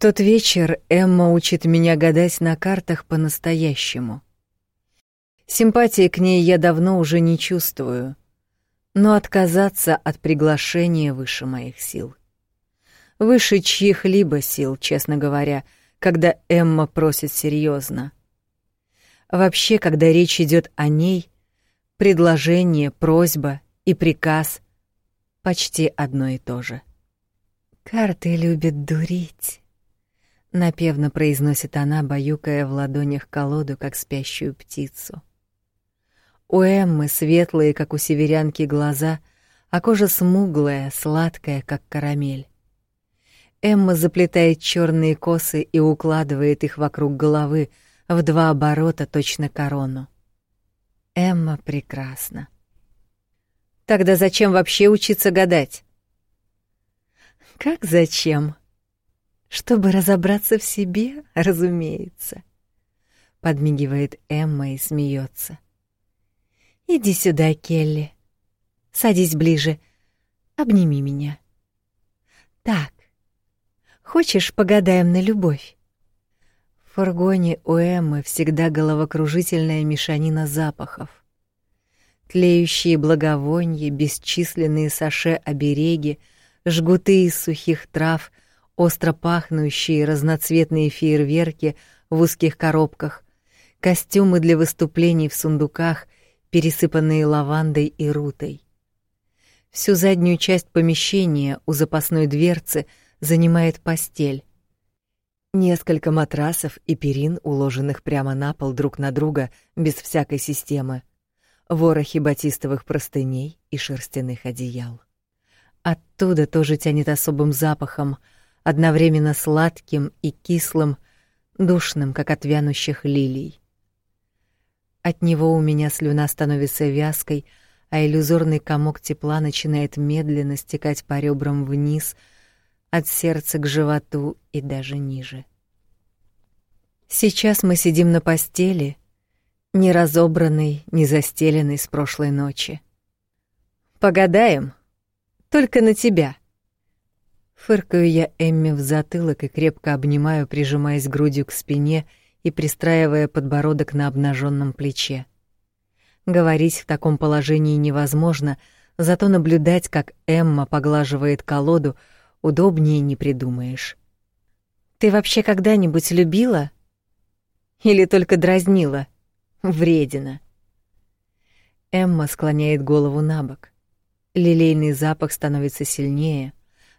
тот вечер Эмма учит меня гадать на картах по-настоящему. Симпатии к ней я давно уже не чувствую, но отказаться от приглашения выше моих сил. Выше чьих-либо сил, честно говоря, когда Эмма просит серьезно. Вообще, когда речь идет о ней, предложение, просьба и приказ почти одно и то же. «Карты любят дурить», — напевно произносит она, баюкая в ладонях колоду, как спящую птицу. У Эммы светлые, как у северянки, глаза, а кожа смуглая, сладкая, как карамель. Эмма заплетает черные косы и укладывает их вокруг головы в два оборота, точно корону. Эмма прекрасна. Тогда зачем вообще учиться гадать? Как зачем? Чтобы разобраться в себе, разумеется. Подмигивает Эмма и смеется. Иди сюда, Келли. Садись ближе. Обними меня. Так. Хочешь, погадаем на любовь? В фургоне у Эммы всегда головокружительная мешанина запахов. Тлеющие благовония, бесчисленные саше-обереги, жгуты из сухих трав, остро пахнущие разноцветные фейерверки в узких коробках, костюмы для выступлений в сундуках — пересыпанные лавандой и рутой. Всю заднюю часть помещения у запасной дверцы занимает постель. Несколько матрасов и перин, уложенных прямо на пол друг на друга без всякой системы. Ворохи батистовых простыней и шерстяных одеял. Оттуда тоже тянет особым запахом, одновременно сладким и кислым, душным, как от вянущих лилий. От него у меня слюна становится вязкой, а иллюзорный комок тепла начинает медленно стекать по ребрам вниз, от сердца к животу и даже ниже. Сейчас мы сидим на постели, не разобранной, не застеленной с прошлой ночи. Погадаем, только на тебя. Фыркаю я Эмми в затылок и крепко обнимаю, прижимаясь грудью к спине — и пристраивая подбородок на обнаженном плече. Говорить в таком положении невозможно, зато наблюдать, как Эмма поглаживает колоду, удобнее не придумаешь. Ты вообще когда-нибудь любила? Или только дразнила? Вредина. Эмма склоняет голову набок. Лилейный запах становится сильнее,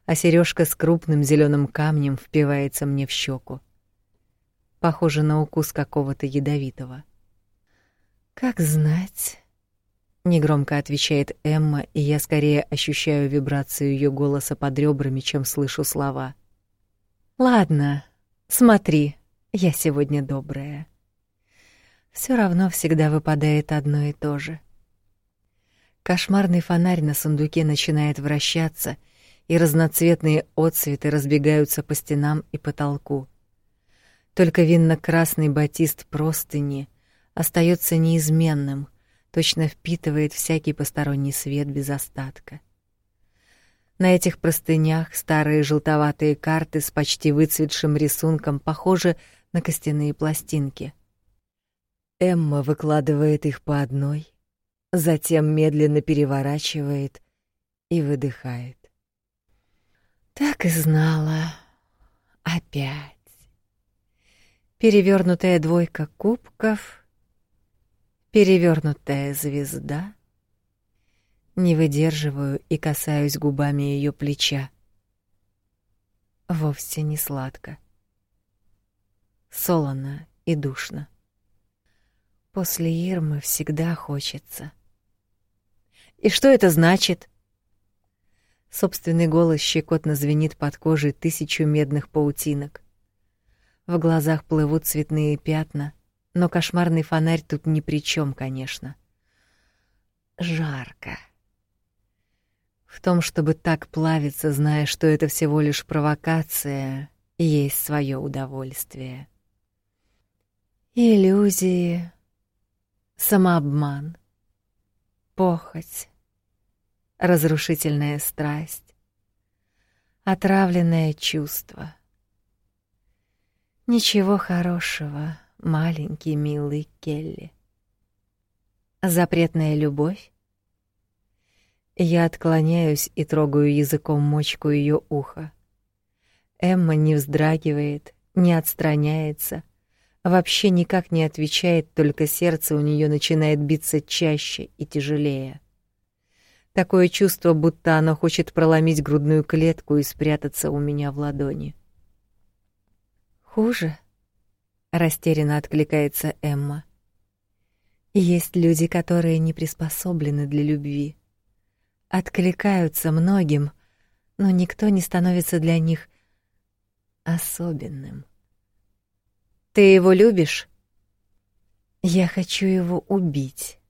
а сережка с крупным зеленым камнем впивается мне в щеку похоже на укус какого-то ядовитого. Как знать, негромко отвечает Эмма, и я скорее ощущаю вибрацию ее голоса под ребрами, чем слышу слова. Ладно, смотри, я сегодня добрая. Все равно всегда выпадает одно и то же. Кошмарный фонарь на сундуке начинает вращаться, и разноцветные отсветы разбегаются по стенам и потолку. Только винно-красный батист простыни остается неизменным, точно впитывает всякий посторонний свет без остатка. На этих простынях старые желтоватые карты с почти выцветшим рисунком похожи на костяные пластинки. Эмма выкладывает их по одной, затем медленно переворачивает и выдыхает. Так и знала. Опять перевернутая двойка кубков, перевернутая звезда. Не выдерживаю и касаюсь губами ее плеча. Вовсе не сладко. Солоно и душно. После Ирмы всегда хочется. И что это значит? Собственный голос щекотно звенит под кожей тысячу медных паутинок. В глазах плывут цветные пятна, но кошмарный фонарь тут ни при чем, конечно. Жарко. В том, чтобы так плавиться, зная, что это всего лишь провокация, есть свое удовольствие. Иллюзии, самообман, похоть, разрушительная страсть, отравленное чувство — Ничего хорошего, маленький милый Келли. Запретная любовь? Я отклоняюсь и трогаю языком мочку ее уха. Эмма не вздрагивает, не отстраняется, вообще никак не отвечает, только сердце у нее начинает биться чаще и тяжелее. Такое чувство, будто оно хочет проломить грудную клетку и спрятаться у меня в ладони. Хуже, растерянно откликается Эмма. Есть люди, которые не приспособлены для любви. Откликаются многим, но никто не становится для них особенным. Ты его любишь? Я хочу его убить.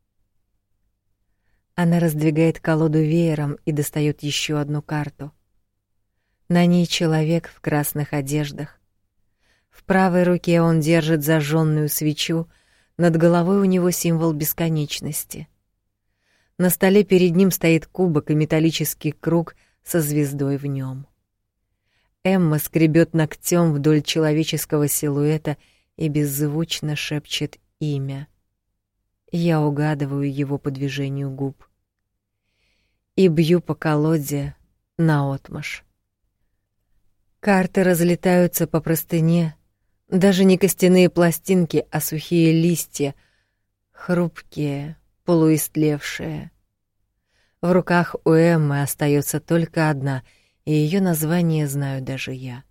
Она раздвигает колоду веером и достает еще одну карту. На ней человек в красных одеждах. В правой руке он держит зажженную свечу, над головой у него символ бесконечности. На столе перед ним стоит кубок и металлический круг со звездой в нем. Эмма скребет ногтем вдоль человеческого силуэта и беззвучно шепчет имя. Я угадываю его по движению губ. И бью по колоде наотмашь. Карты разлетаются по простыне, даже не костяные пластинки, а сухие листья, хрупкие, полуистлевшие. В руках у Эммы остается только одна, и ее название знаю даже я.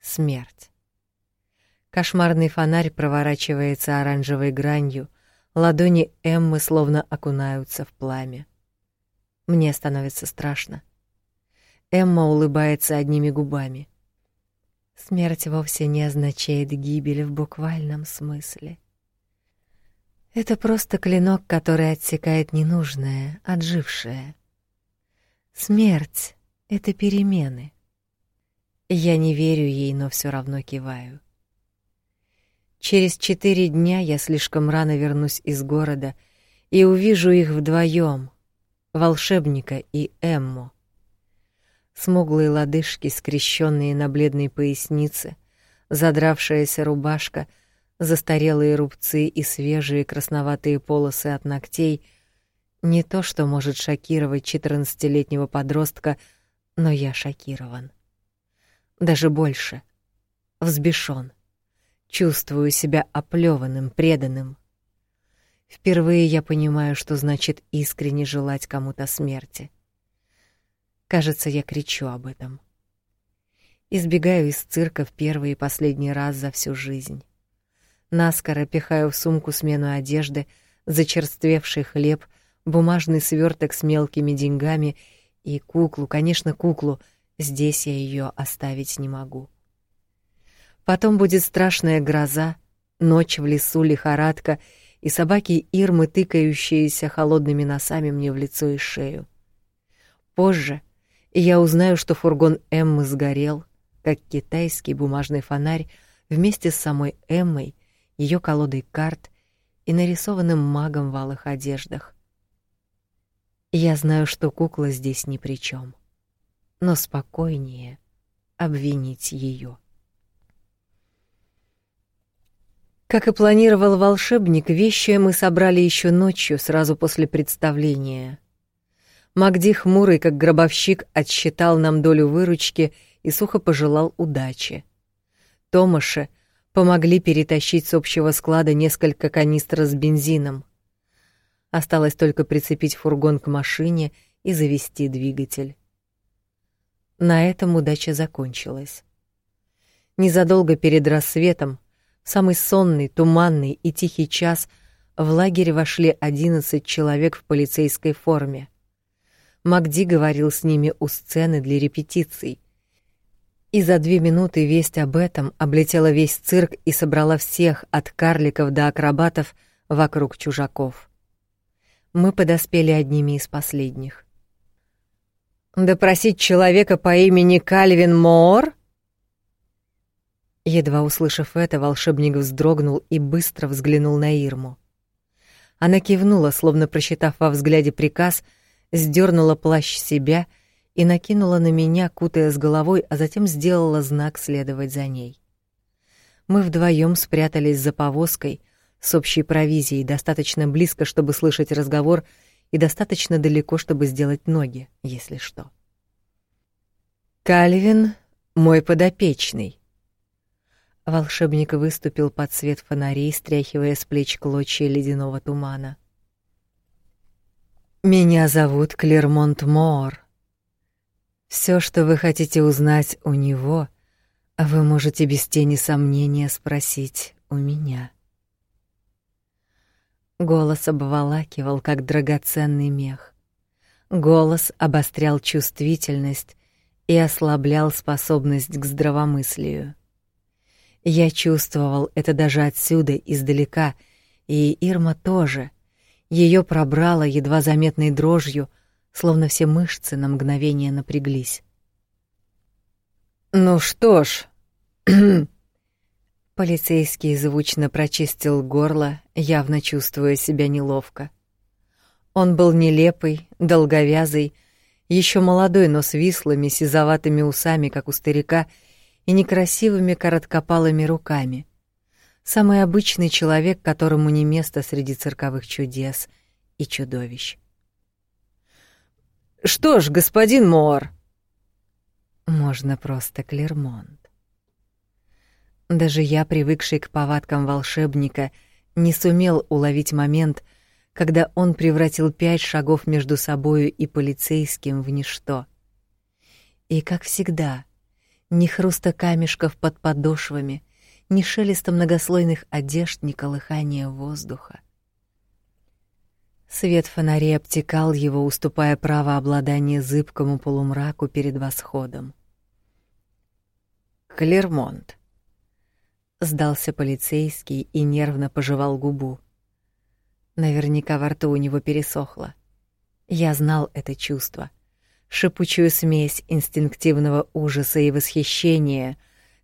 Смерть. Кошмарный фонарь проворачивается оранжевой гранью, ладони Эммы словно окунаются в пламя. Мне становится страшно. Эмма улыбается одними губами. Смерть вовсе не означает гибель в буквальном смысле. Это просто клинок, который отсекает ненужное, отжившее. Смерть — это перемены. Я не верю ей, но все равно киваю. Через четыре дня я слишком рано вернусь из города и увижу их вдвоем, волшебника и Эмму. Смуглые лодыжки, скрещенные на бледной пояснице, задравшаяся рубашка, застарелые рубцы и свежие красноватые полосы от ногтей — не то, что может шокировать четырнадцатилетнего подростка, но я шокирован. Даже больше. Взбешен. Чувствую себя оплеванным, преданным. Впервые я понимаю, что значит искренне желать кому-то смерти. Кажется, я кричу об этом. Избегаю из цирка в первый и последний раз за всю жизнь. Наскоро пихаю в сумку смену одежды, зачерствевший хлеб, бумажный сверток с мелкими деньгами и куклу, конечно, куклу. Здесь я ее оставить не могу. Потом будет страшная гроза, ночь в лесу, лихорадка и собаки Ирмы, тыкающиеся холодными носами мне в лицо и шею. Позже я узнаю, что фургон Эммы сгорел, как китайский бумажный фонарь вместе с самой Эммой, ее колодой карт и нарисованным магом в алых одеждах. Я знаю, что кукла здесь ни при чем, но спокойнее обвинить ее. Как и планировал волшебник, вещи мы собрали еще ночью, сразу после представления. Магди хмурый, как гробовщик, отсчитал нам долю выручки и сухо пожелал удачи. Томаше помогли перетащить с общего склада несколько канистр с бензином. Осталось только прицепить фургон к машине и завести двигатель. На этом удача закончилась. Незадолго перед рассветом самый сонный, туманный и тихий час в лагерь вошли одиннадцать человек в полицейской форме. Магди говорил с ними у сцены для репетиций. И за две минуты весть об этом облетела весь цирк и собрала всех, от карликов до акробатов, вокруг чужаков. Мы подоспели одними из последних. «Допросить человека по имени Кальвин Моор?» Едва услышав это, волшебник вздрогнул и быстро взглянул на Ирму. Она кивнула, словно прочитав во взгляде приказ, сдернула плащ себя и накинула на меня, кутая с головой, а затем сделала знак следовать за ней. Мы вдвоем спрятались за повозкой с общей провизией, достаточно близко, чтобы слышать разговор, и достаточно далеко, чтобы сделать ноги, если что. Кальвин — мой подопечный. Волшебник выступил под свет фонарей, стряхивая с плеч клочья ледяного тумана. Меня зовут Клермонт Мор. Все, что вы хотите узнать у него, вы можете без тени сомнения спросить у меня. Голос обволакивал, как драгоценный мех. Голос обострял чувствительность и ослаблял способность к здравомыслию. Я чувствовал это даже отсюда, издалека, и Ирма тоже. Ее пробрало едва заметной дрожью, словно все мышцы на мгновение напряглись. «Ну что ж...» Полицейский звучно прочистил горло, явно чувствуя себя неловко. Он был нелепый, долговязый, еще молодой, но с вислыми, сизоватыми усами, как у старика, и некрасивыми короткопалыми руками. Самый обычный человек, которому не место среди цирковых чудес и чудовищ. «Что ж, господин Мор...» Можно просто Клермонт. Даже я, привыкший к повадкам волшебника, не сумел уловить момент, когда он превратил пять шагов между собою и полицейским в ничто. И, как всегда, ни хруста камешков под подошвами, ни шелеста многослойных одежд, ни колыхания воздуха. Свет фонарей обтекал его, уступая право обладания зыбкому полумраку перед восходом. Клермонт. Сдался полицейский и нервно пожевал губу. Наверняка во рту у него пересохло. Я знал это чувство — шипучую смесь инстинктивного ужаса и восхищения,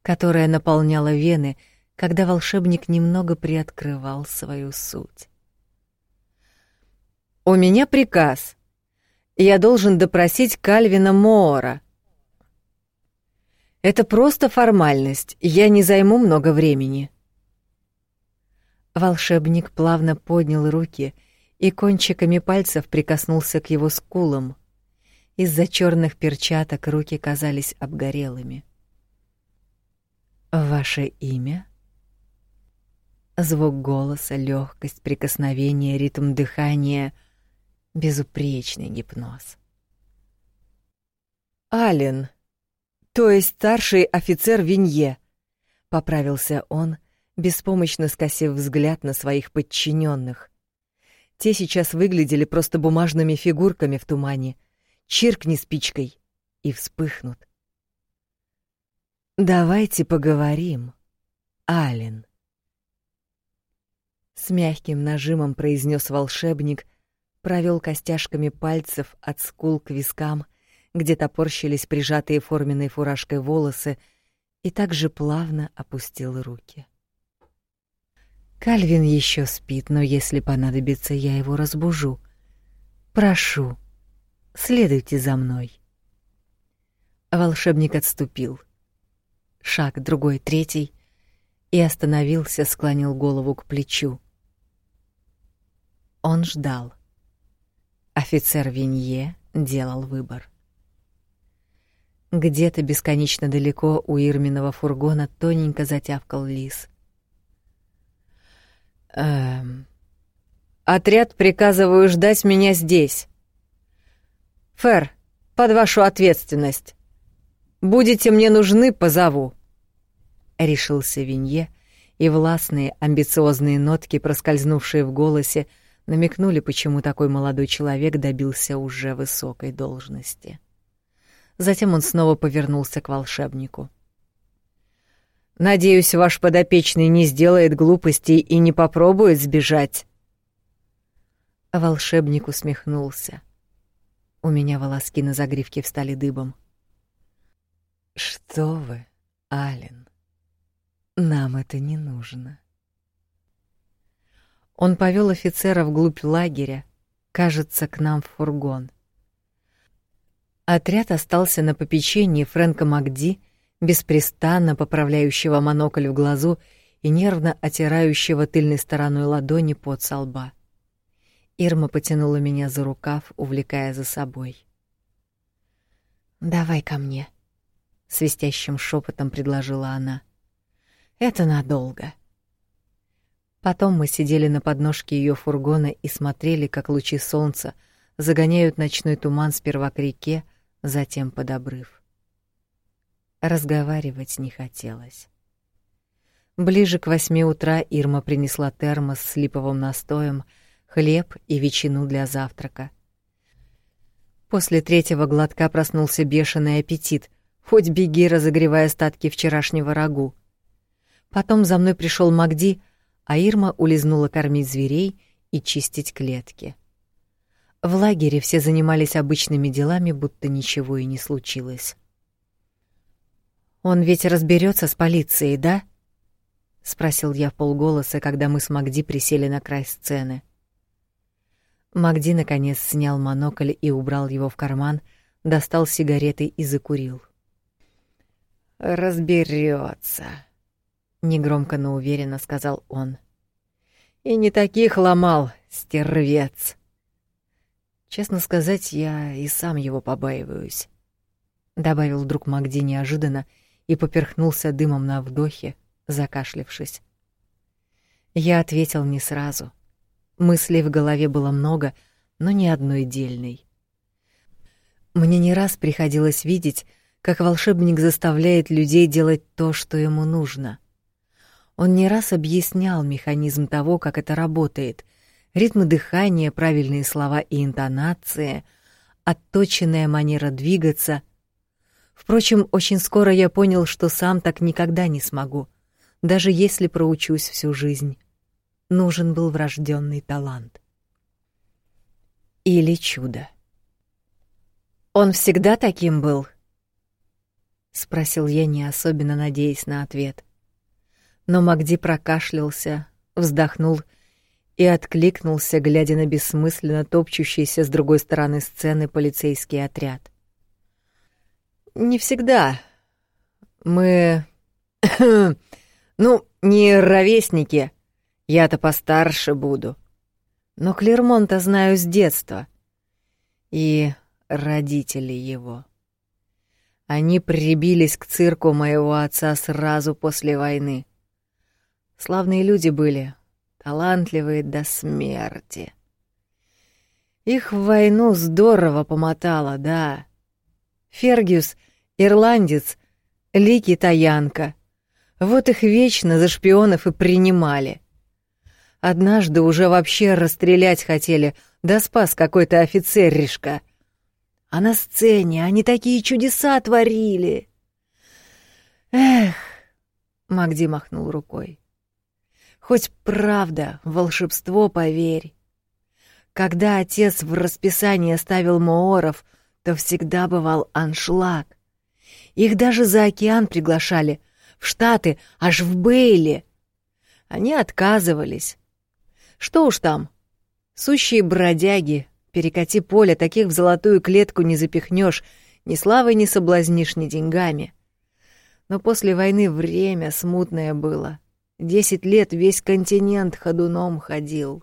которая наполняла вены, когда волшебник немного приоткрывал свою суть. У меня приказ. Я должен допросить Кальвина Моора. Это просто формальность. Я не займу много времени. Волшебник плавно поднял руки и кончиками пальцев прикоснулся к его скулам, из-за черных перчаток руки казались обгорелыми. Ваше имя? Звук голоса, легкость прикосновения, ритм дыхания — безупречный гипноз. Ален, то есть старший офицер Винье, поправился он, беспомощно скосив взгляд на своих подчиненных. Те сейчас выглядели просто бумажными фигурками в тумане — чиркни спичкой и вспыхнут. Давайте поговорим, Ален. С мягким нажимом произнес волшебник, провел костяшками пальцев от скул к вискам, где топорщились прижатые форменной фуражкой волосы, и также плавно опустил руки. Кальвин еще спит, но если понадобится, я его разбужу. Прошу, Следуйте за мной. Волшебник отступил. Шаг, другой, третий, и остановился, склонил голову к плечу. Он ждал. Офицер Винье делал выбор. Где-то бесконечно далеко у Ирминого фургона тоненько затявкал лис. Эм. Отряд приказываю ждать меня здесь. Фер, под вашу ответственность. Будете мне нужны, позову. Решился Винье, и властные, амбициозные нотки, проскользнувшие в голосе, намекнули, почему такой молодой человек добился уже высокой должности. Затем он снова повернулся к волшебнику. Надеюсь, ваш подопечный не сделает глупостей и не попробует сбежать. Волшебник усмехнулся. У меня волоски на загривке встали дыбом. Что вы, Ален? Нам это не нужно. Он повел офицера вглубь лагеря, кажется, к нам в фургон. Отряд остался на попечении Фрэнка Макди, беспрестанно поправляющего монокль в глазу и нервно отирающего тыльной стороной ладони под со лба. Ирма потянула меня за рукав, увлекая за собой. «Давай ко мне», — свистящим шепотом предложила она. «Это надолго». Потом мы сидели на подножке ее фургона и смотрели, как лучи солнца загоняют ночной туман сперва к реке, затем под обрыв. Разговаривать не хотелось. Ближе к восьми утра Ирма принесла термос с липовым настоем, хлеб и ветчину для завтрака. После третьего глотка проснулся бешеный аппетит, хоть беги, разогревая остатки вчерашнего рагу. Потом за мной пришел Магди, а Ирма улизнула кормить зверей и чистить клетки. В лагере все занимались обычными делами, будто ничего и не случилось. Он ведь разберется с полицией, да? спросил я в полголоса, когда мы с Магди присели на край сцены. Магди наконец снял монокль и убрал его в карман, достал сигареты и закурил. Разберется, негромко, но уверенно сказал он. И не таких ломал, стервец. Честно сказать, я и сам его побаиваюсь, добавил вдруг Магди неожиданно и поперхнулся дымом на вдохе, закашлявшись. Я ответил не сразу. Мыслей в голове было много, но ни одной дельной. Мне не раз приходилось видеть, как волшебник заставляет людей делать то, что ему нужно. Он не раз объяснял механизм того, как это работает: ритмы дыхания, правильные слова и интонация, отточенная манера двигаться. Впрочем, очень скоро я понял, что сам так никогда не смогу, даже если проучусь всю жизнь. Нужен был врожденный талант. Или чудо. Он всегда таким был, спросил я, не особенно надеясь на ответ. Но Магди прокашлялся, вздохнул и откликнулся, глядя на бессмысленно топчущийся с другой стороны сцены полицейский отряд. Не всегда. Мы ну, не ровесники. Я-то постарше буду. Но Клермонта знаю с детства. И родители его. Они прибились к цирку моего отца сразу после войны. Славные люди были, талантливые до смерти. Их в войну здорово помотало, да. Фергюс — ирландец, Ли — китаянка. Вот их вечно за шпионов и принимали. Однажды уже вообще расстрелять хотели, да спас какой-то офицеришка. А на сцене они такие чудеса творили. Эх, Магди махнул рукой. Хоть правда, волшебство, поверь. Когда отец в расписание ставил Мооров, то всегда бывал аншлаг. Их даже за океан приглашали, в Штаты, аж в Бейли. Они отказывались. Что уж там, сущие бродяги, Перекати поле, таких в золотую клетку не запихнешь, ни славой не соблазнишь, ни деньгами. Но после войны время смутное было. Десять лет весь континент ходуном ходил.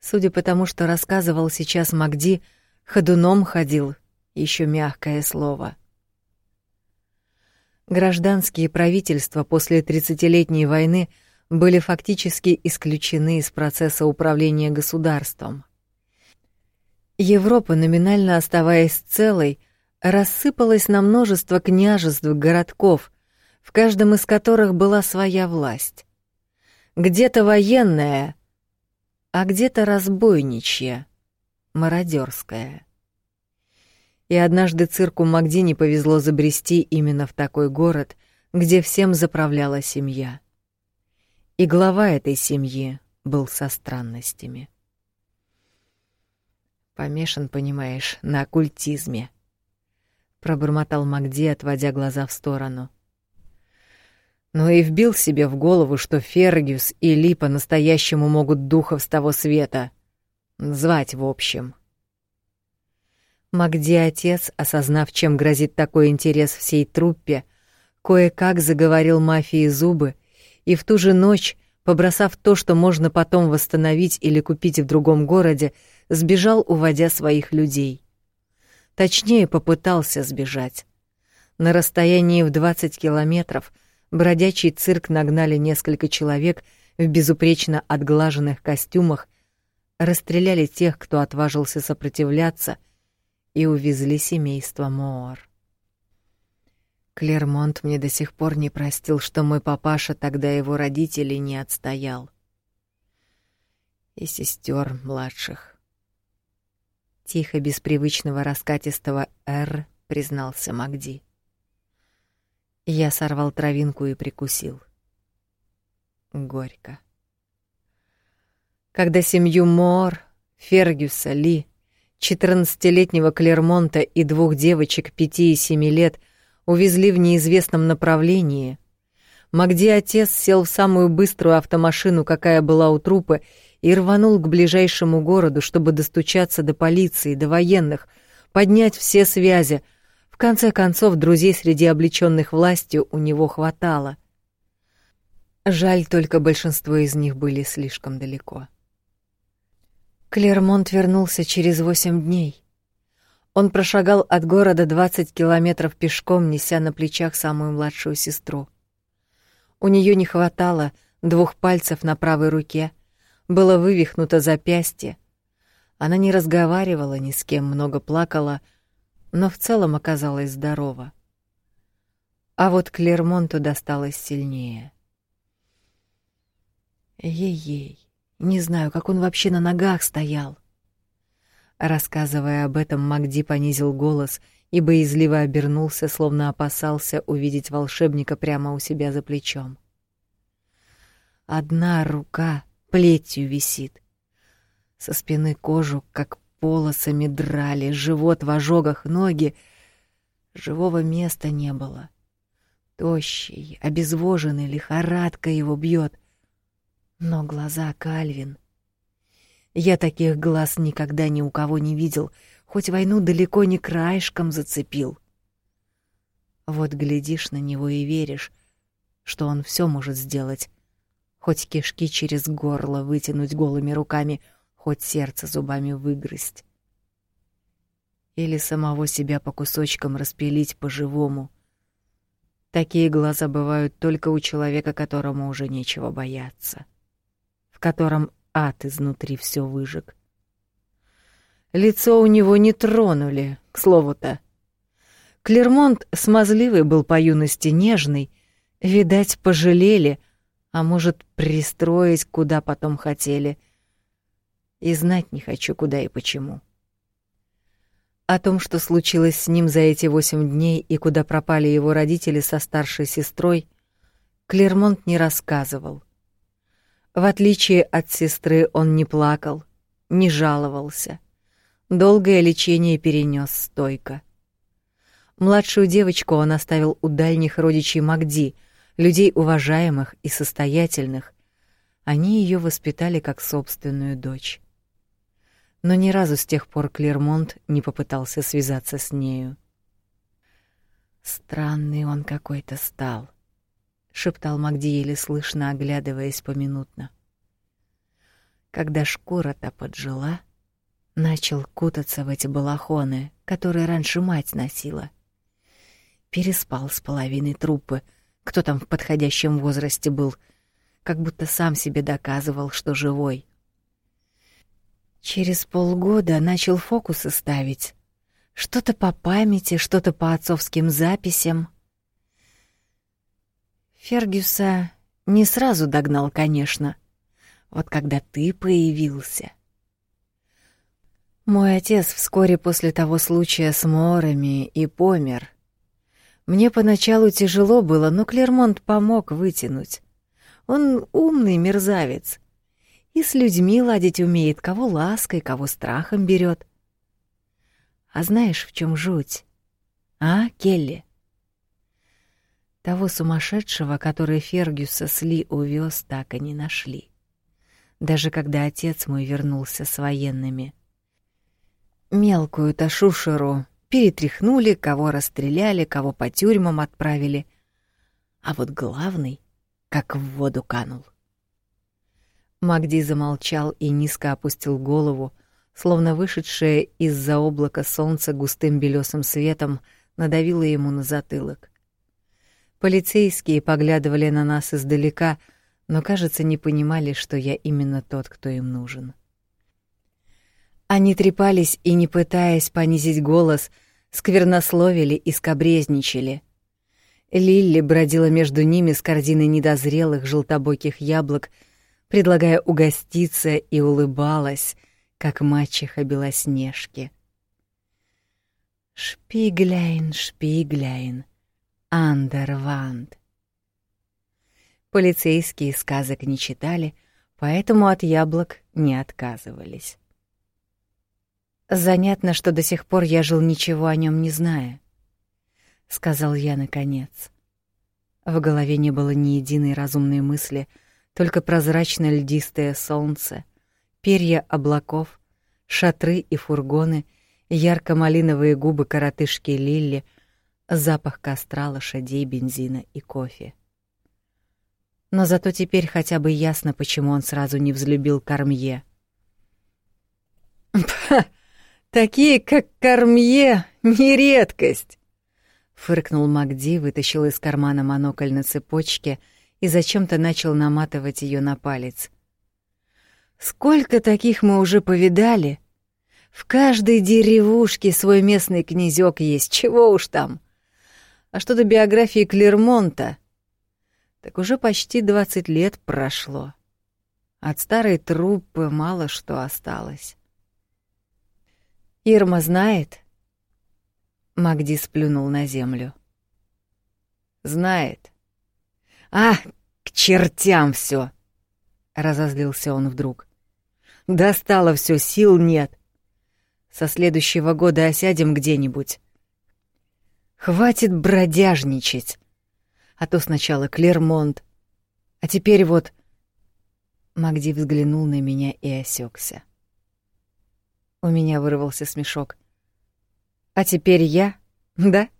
Судя по тому, что рассказывал сейчас Магди, ходуном ходил, еще мягкое слово. Гражданские правительства после тридцатилетней войны были фактически исключены из процесса управления государством. Европа, номинально оставаясь целой, рассыпалась на множество княжеств, городков, в каждом из которых была своя власть. Где-то военная, а где-то разбойничья, мародерская. И однажды цирку Магдини повезло забрести именно в такой город, где всем заправляла семья. И глава этой семьи был со странностями. Помешан, понимаешь, на оккультизме. Пробормотал Магди, отводя глаза в сторону. Но и вбил себе в голову, что Фергюс и Ли по-настоящему могут духов с того света. Звать, в общем. Магди отец, осознав, чем грозит такой интерес всей труппе, кое-как заговорил мафии зубы, и в ту же ночь, побросав то, что можно потом восстановить или купить в другом городе, сбежал, уводя своих людей. Точнее, попытался сбежать. На расстоянии в 20 километров бродячий цирк нагнали несколько человек в безупречно отглаженных костюмах, расстреляли тех, кто отважился сопротивляться — и увезли семейство Моор. Клермонт мне до сих пор не простил, что мой папаша тогда его родителей не отстоял. И сестер младших. Тихо, без привычного раскатистого «Р» признался Магди. Я сорвал травинку и прикусил. Горько. Когда семью Моор, Фергюса, Ли Четырнадцатилетнего Клермонта и двух девочек пяти и семи лет увезли в неизвестном направлении. Магди отец сел в самую быструю автомашину, какая была у трупы, и рванул к ближайшему городу, чтобы достучаться до полиции, до военных, поднять все связи. В конце концов, друзей среди облечённых властью у него хватало. Жаль, только большинство из них были слишком далеко. Клермонт вернулся через восемь дней. Он прошагал от города двадцать километров пешком, неся на плечах самую младшую сестру. У нее не хватало двух пальцев на правой руке, было вывихнуто запястье. Она не разговаривала ни с кем, много плакала, но в целом оказалась здорова. А вот Клермонту досталось сильнее. Ей-ей. Не знаю, как он вообще на ногах стоял. Рассказывая об этом, Магди понизил голос и боязливо обернулся, словно опасался увидеть волшебника прямо у себя за плечом. Одна рука плетью висит. Со спины кожу, как полосами драли, живот в ожогах, ноги. Живого места не было. Тощий, обезвоженный, лихорадка его бьет. Но глаза Кальвин... Я таких глаз никогда ни у кого не видел, хоть войну далеко не краешком зацепил. Вот глядишь на него и веришь, что он все может сделать, хоть кишки через горло вытянуть голыми руками, хоть сердце зубами выгрызть. Или самого себя по кусочкам распилить по-живому. Такие глаза бывают только у человека, которому уже нечего бояться котором ад изнутри все выжег. Лицо у него не тронули, к слову-то. Клермонт смазливый был по юности нежный, видать, пожалели, а может, пристроить, куда потом хотели. И знать не хочу, куда и почему. О том, что случилось с ним за эти восемь дней и куда пропали его родители со старшей сестрой, Клермонт не рассказывал. В отличие от сестры, он не плакал, не жаловался. Долгое лечение перенес стойко. Младшую девочку он оставил у дальних родичей Магди, людей уважаемых и состоятельных. Они ее воспитали как собственную дочь. Но ни разу с тех пор Клермонт не попытался связаться с нею. Странный он какой-то стал —— шептал Магди еле слышно, оглядываясь поминутно. Когда шкура-то поджила, начал кутаться в эти балахоны, которые раньше мать носила. Переспал с половиной трупы, кто там в подходящем возрасте был, как будто сам себе доказывал, что живой. Через полгода начал фокусы ставить. Что-то по памяти, что-то по отцовским записям — Фергюса не сразу догнал, конечно. Вот когда ты появился. Мой отец вскоре после того случая с Морами и помер. Мне поначалу тяжело было, но Клермонт помог вытянуть. Он умный мерзавец. И с людьми ладить умеет, кого лаской, кого страхом берет. А знаешь, в чем жуть? А, Келли? Того сумасшедшего, который Фергюса Сли увез, так и не нашли. Даже когда отец мой вернулся с военными. Мелкую-то шушеру перетряхнули, кого расстреляли, кого по тюрьмам отправили. А вот главный как в воду канул. Магди замолчал и низко опустил голову, словно вышедшее из-за облака солнца густым белесым светом надавило ему на затылок. Полицейские поглядывали на нас издалека, но, кажется, не понимали, что я именно тот, кто им нужен. Они трепались и, не пытаясь понизить голос, сквернословили и скобрезничали. Лилли бродила между ними с корзиной недозрелых желтобоких яблок, предлагая угоститься, и улыбалась, как мачеха Белоснежки. «Шпигляйн, шпигляйн, андерванд». Полицейские сказок не читали, поэтому от яблок не отказывались. Занятно, что до сих пор я жил ничего о нем не зная, сказал я наконец. В голове не было ни единой разумной мысли, только прозрачное льдистое солнце, перья облаков, шатры и фургоны, ярко-малиновые губы коротышки Лилли, запах костра, лошадей, бензина и кофе. Но зато теперь хотя бы ясно, почему он сразу не взлюбил Кармье. Такие, как Кармье, не редкость. Фыркнул Магди, вытащил из кармана монокль на цепочке и зачем-то начал наматывать ее на палец. Сколько таких мы уже повидали? В каждой деревушке свой местный князёк есть, чего уж там. А что до биографии Клермонта? Так уже почти двадцать лет прошло. От старой труппы мало что осталось. Ирма знает? Магди сплюнул на землю. Знает. А, к чертям все! разозлился он вдруг. Достало все, сил нет. Со следующего года осядем где-нибудь. Хватит бродяжничать. А то сначала Клермонт, а теперь вот Магди взглянул на меня и осекся. У меня вырвался смешок. А теперь я, да?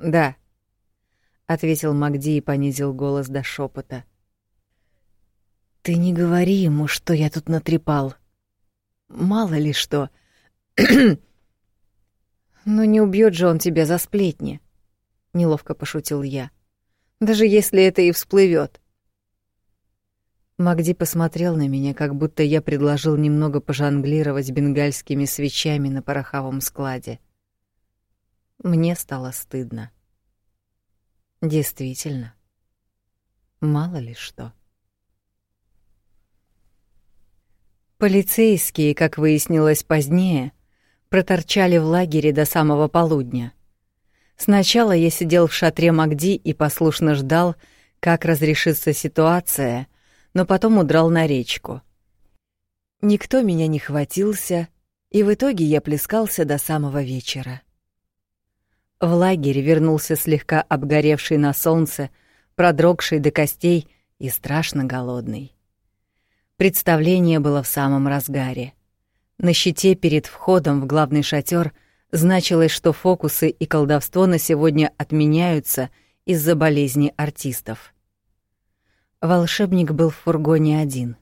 Да, ответил Магди и понизил голос до шепота. Ты не говори ему, что я тут натрепал. Мало ли что. Ну не убьет же он тебя за сплетни, неловко пошутил я. Даже если это и всплывет. Магди посмотрел на меня, как будто я предложил немного пожонглировать бенгальскими свечами на пороховом складе. Мне стало стыдно. Действительно. Мало ли что. Полицейские, как выяснилось позднее, проторчали в лагере до самого полудня. Сначала я сидел в шатре Магди и послушно ждал, как разрешится ситуация, но потом удрал на речку. Никто меня не хватился, и в итоге я плескался до самого вечера. В лагерь вернулся слегка обгоревший на солнце, продрогший до костей и страшно голодный. Представление было в самом разгаре. На щите перед входом в главный шатер значилось, что фокусы и колдовство на сегодня отменяются из-за болезни артистов. Волшебник был в фургоне один.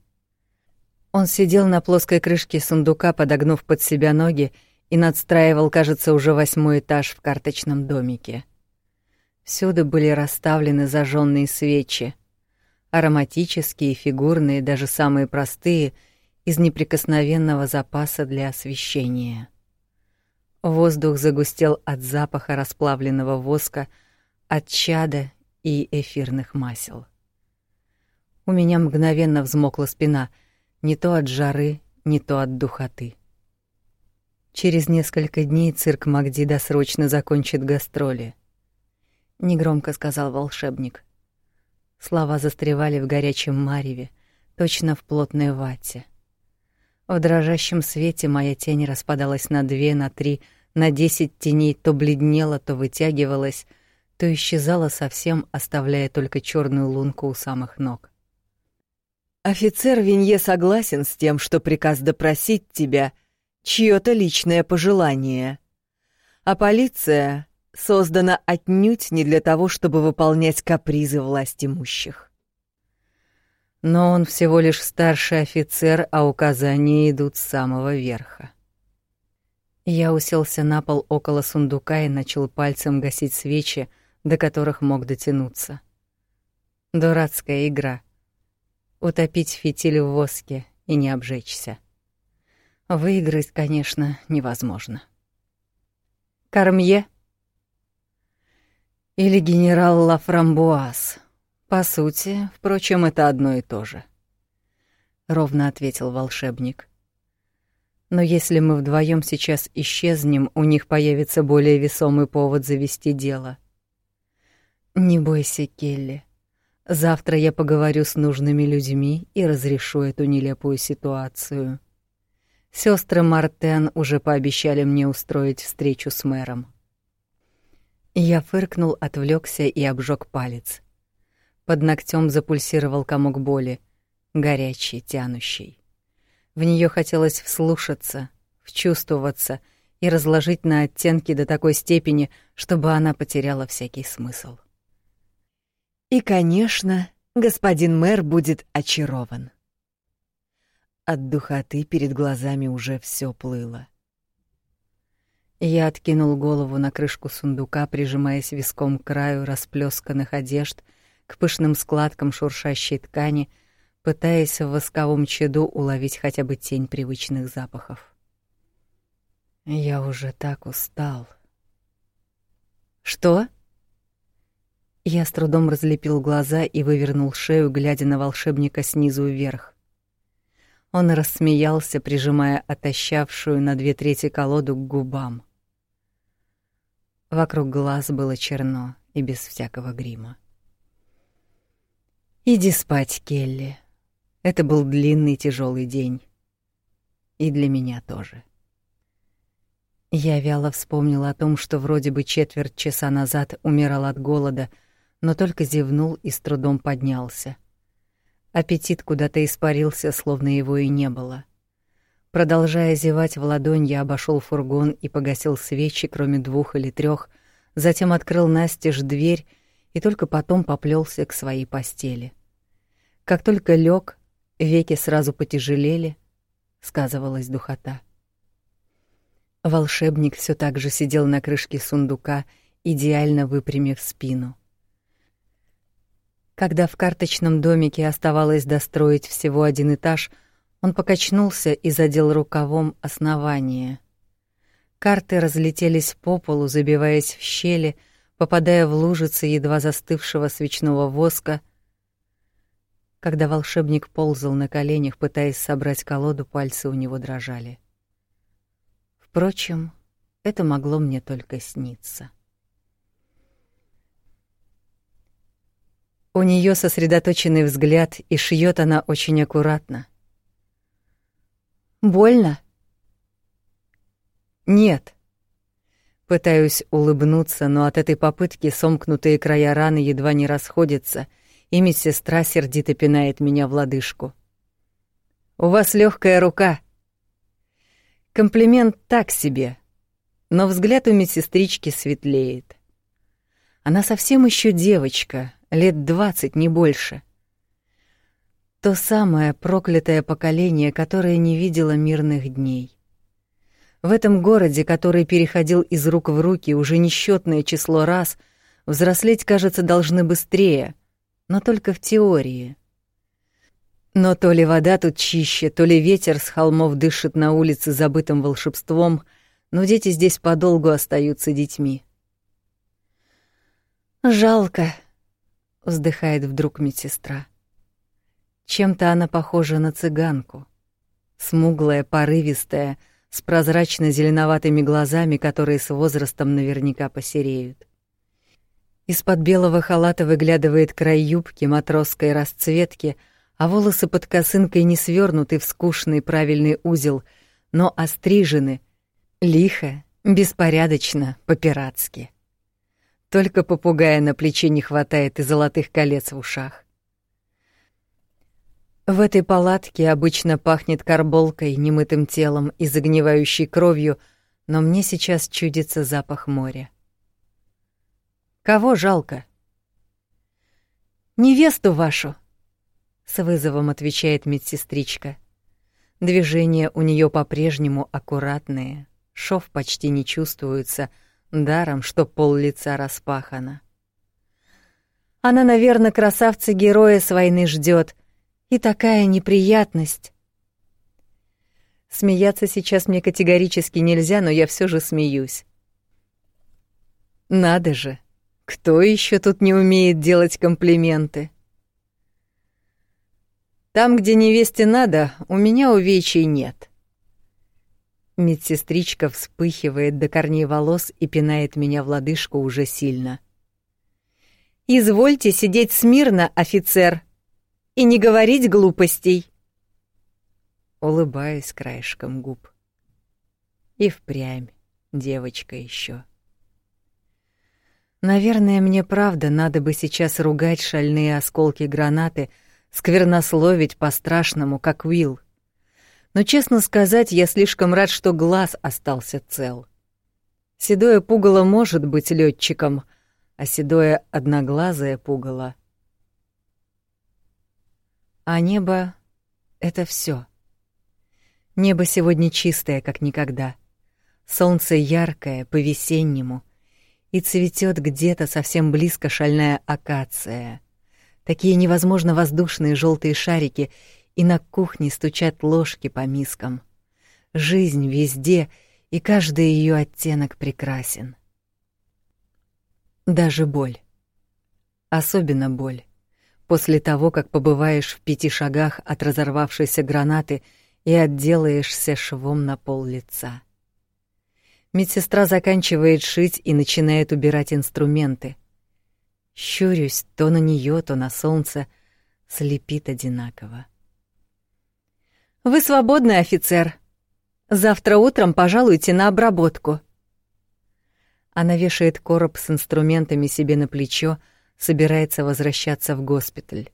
Он сидел на плоской крышке сундука, подогнув под себя ноги, и надстраивал, кажется, уже восьмой этаж в карточном домике. Всюду были расставлены зажженные свечи, ароматические, фигурные, даже самые простые, из неприкосновенного запаса для освещения. Воздух загустел от запаха расплавленного воска, от чада и эфирных масел. У меня мгновенно взмокла спина, не то от жары, не то от духоты. Через несколько дней цирк Магди досрочно закончит гастроли, негромко сказал волшебник. Слова застревали в горячем мареве, точно в плотной вате. В дрожащем свете моя тень распадалась на две, на три, на десять теней, то бледнела, то вытягивалась, то исчезала совсем, оставляя только черную лунку у самых ног. Офицер Винье согласен с тем, что приказ допросить тебя чьё-то личное пожелание. А полиция создана отнюдь не для того, чтобы выполнять капризы власть имущих. Но он всего лишь старший офицер, а указания идут с самого верха. Я уселся на пол около сундука и начал пальцем гасить свечи, до которых мог дотянуться. Дурацкая игра. Утопить фитиль в воске и не обжечься. Выиграть, конечно, невозможно. Кормье или генерал Лафрамбуаз. По сути, впрочем, это одно и то же. Ровно ответил волшебник. Но если мы вдвоем сейчас исчезнем, у них появится более весомый повод завести дело. Не бойся, Келли. Завтра я поговорю с нужными людьми и разрешу эту нелепую ситуацию. Сестры Мартен уже пообещали мне устроить встречу с мэром. Я фыркнул, отвлекся и обжег палец. Под ногтем запульсировал комок боли, горячий, тянущий. В нее хотелось вслушаться, вчувствоваться и разложить на оттенки до такой степени, чтобы она потеряла всякий смысл. И, конечно, господин мэр будет очарован. От духоты перед глазами уже все плыло. Я откинул голову на крышку сундука, прижимаясь виском к краю расплесканных одежд, к пышным складкам шуршащей ткани, пытаясь в восковом чаду уловить хотя бы тень привычных запахов. Я уже так устал. Что? Я с трудом разлепил глаза и вывернул шею, глядя на волшебника снизу вверх. Он рассмеялся, прижимая отощавшую на две трети колоду к губам. Вокруг глаз было черно и без всякого грима. Иди спать, Келли. Это был длинный тяжелый день. И для меня тоже. Я вяло вспомнила о том, что вроде бы четверть часа назад умирал от голода, но только зевнул и с трудом поднялся. Аппетит куда-то испарился, словно его и не было. Продолжая зевать в ладонь, я обошел фургон и погасил свечи, кроме двух или трех, затем открыл настежь дверь и только потом поплелся к своей постели. Как только лег, веки сразу потяжелели, сказывалась духота. Волшебник все так же сидел на крышке сундука, идеально выпрямив спину. Когда в карточном домике оставалось достроить всего один этаж, он покачнулся и задел рукавом основание. Карты разлетелись по полу, забиваясь в щели, попадая в лужицы едва застывшего свечного воска. Когда волшебник ползал на коленях, пытаясь собрать колоду, пальцы у него дрожали. Впрочем, это могло мне только сниться. У нее сосредоточенный взгляд, и шьет она очень аккуратно. Больно? Нет. Пытаюсь улыбнуться, но от этой попытки сомкнутые края раны едва не расходятся, и медсестра сердито пинает меня в лодыжку. У вас легкая рука. Комплимент так себе, но взгляд у медсестрички светлеет. Она совсем еще девочка, лет двадцать, не больше. То самое проклятое поколение, которое не видело мирных дней. В этом городе, который переходил из рук в руки уже несчетное число раз, взрослеть, кажется, должны быстрее, но только в теории. Но то ли вода тут чище, то ли ветер с холмов дышит на улице забытым волшебством, но дети здесь подолгу остаются детьми. «Жалко», — вздыхает вдруг медсестра. Чем-то она похожа на цыганку. Смуглая, порывистая, с прозрачно-зеленоватыми глазами, которые с возрастом наверняка посереют. Из-под белого халата выглядывает край юбки матросской расцветки, а волосы под косынкой не свернуты в скучный правильный узел, но острижены, лихо, беспорядочно, по-пиратски. Только попугая на плече не хватает и золотых колец в ушах. В этой палатке обычно пахнет карболкой, немытым телом и загнивающей кровью, но мне сейчас чудится запах моря. Кого жалко? Невесту вашу, с вызовом отвечает медсестричка. Движения у нее по-прежнему аккуратные, шов почти не чувствуется, даром, что пол лица распахано. Она, наверное, красавца-героя с войны ждет, и такая неприятность. Смеяться сейчас мне категорически нельзя, но я все же смеюсь. Надо же, кто еще тут не умеет делать комплименты? Там, где невесте надо, у меня увечий нет. Медсестричка вспыхивает до корней волос и пинает меня в лодыжку уже сильно. «Извольте сидеть смирно, офицер, и не говорить глупостей!» Улыбаюсь краешком губ. И впрямь девочка еще. Наверное, мне правда надо бы сейчас ругать шальные осколки гранаты, сквернословить по-страшному, как Уилл. Но, честно сказать, я слишком рад, что глаз остался цел. Седое пугало может быть летчиком, а седое одноглазое пугало. А небо — это все. Небо сегодня чистое, как никогда. Солнце яркое, по-весеннему — и цветет где-то совсем близко шальная акация. Такие невозможно воздушные желтые шарики, и на кухне стучат ложки по мискам. Жизнь везде, и каждый ее оттенок прекрасен. Даже боль. Особенно боль. После того, как побываешь в пяти шагах от разорвавшейся гранаты и отделаешься швом на пол лица. Медсестра заканчивает шить и начинает убирать инструменты. Щурюсь то на нее, то на солнце, слепит одинаково. Вы свободный офицер. Завтра утром пожалуйте на обработку. Она вешает короб с инструментами себе на плечо, собирается возвращаться в госпиталь.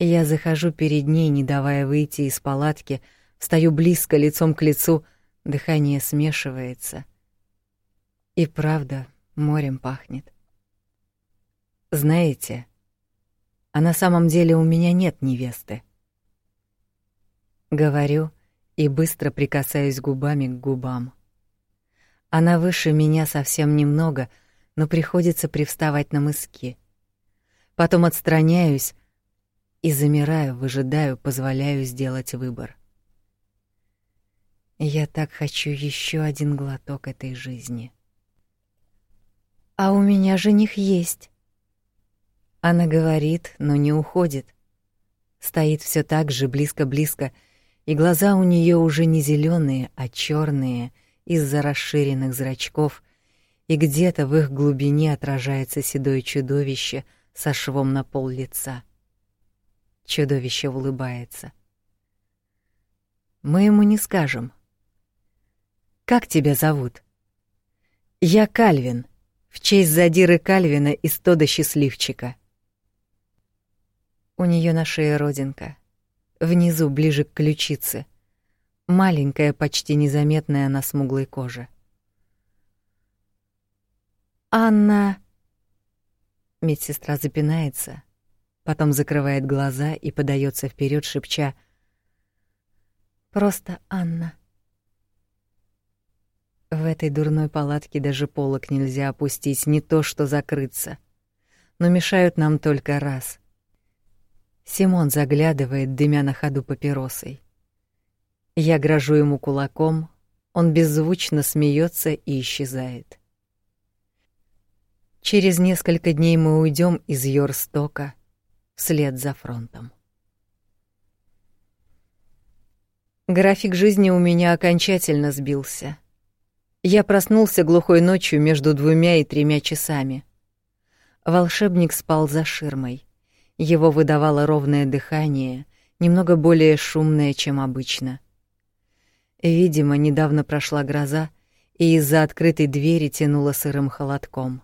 Я захожу перед ней, не давая выйти из палатки, встаю близко лицом к лицу — Дыхание смешивается. И правда, морем пахнет. Знаете, а на самом деле у меня нет невесты. Говорю и быстро прикасаюсь губами к губам. Она выше меня совсем немного, но приходится привставать на мыски. Потом отстраняюсь и замираю, выжидаю, позволяю сделать выбор. Я так хочу еще один глоток этой жизни. А у меня жених есть. Она говорит, но не уходит. Стоит все так же близко-близко, и глаза у нее уже не зеленые, а черные из-за расширенных зрачков, и где-то в их глубине отражается седое чудовище со швом на пол лица. Чудовище улыбается. Мы ему не скажем, как тебя зовут? Я Кальвин, в честь задиры Кальвина из Тода Счастливчика. У нее на шее родинка, внизу, ближе к ключице, маленькая, почти незаметная на смуглой коже. Анна Медсестра запинается, потом закрывает глаза и подается вперед, шепча: "Просто Анна". В этой дурной палатке даже полок нельзя опустить, не то что закрыться. Но мешают нам только раз. Симон заглядывает, дымя на ходу папиросой. Я грожу ему кулаком, он беззвучно смеется и исчезает. Через несколько дней мы уйдем из Йорстока вслед за фронтом. График жизни у меня окончательно сбился — я проснулся глухой ночью между двумя и тремя часами. Волшебник спал за ширмой. Его выдавало ровное дыхание, немного более шумное, чем обычно. Видимо, недавно прошла гроза, и из-за открытой двери тянуло сырым холодком.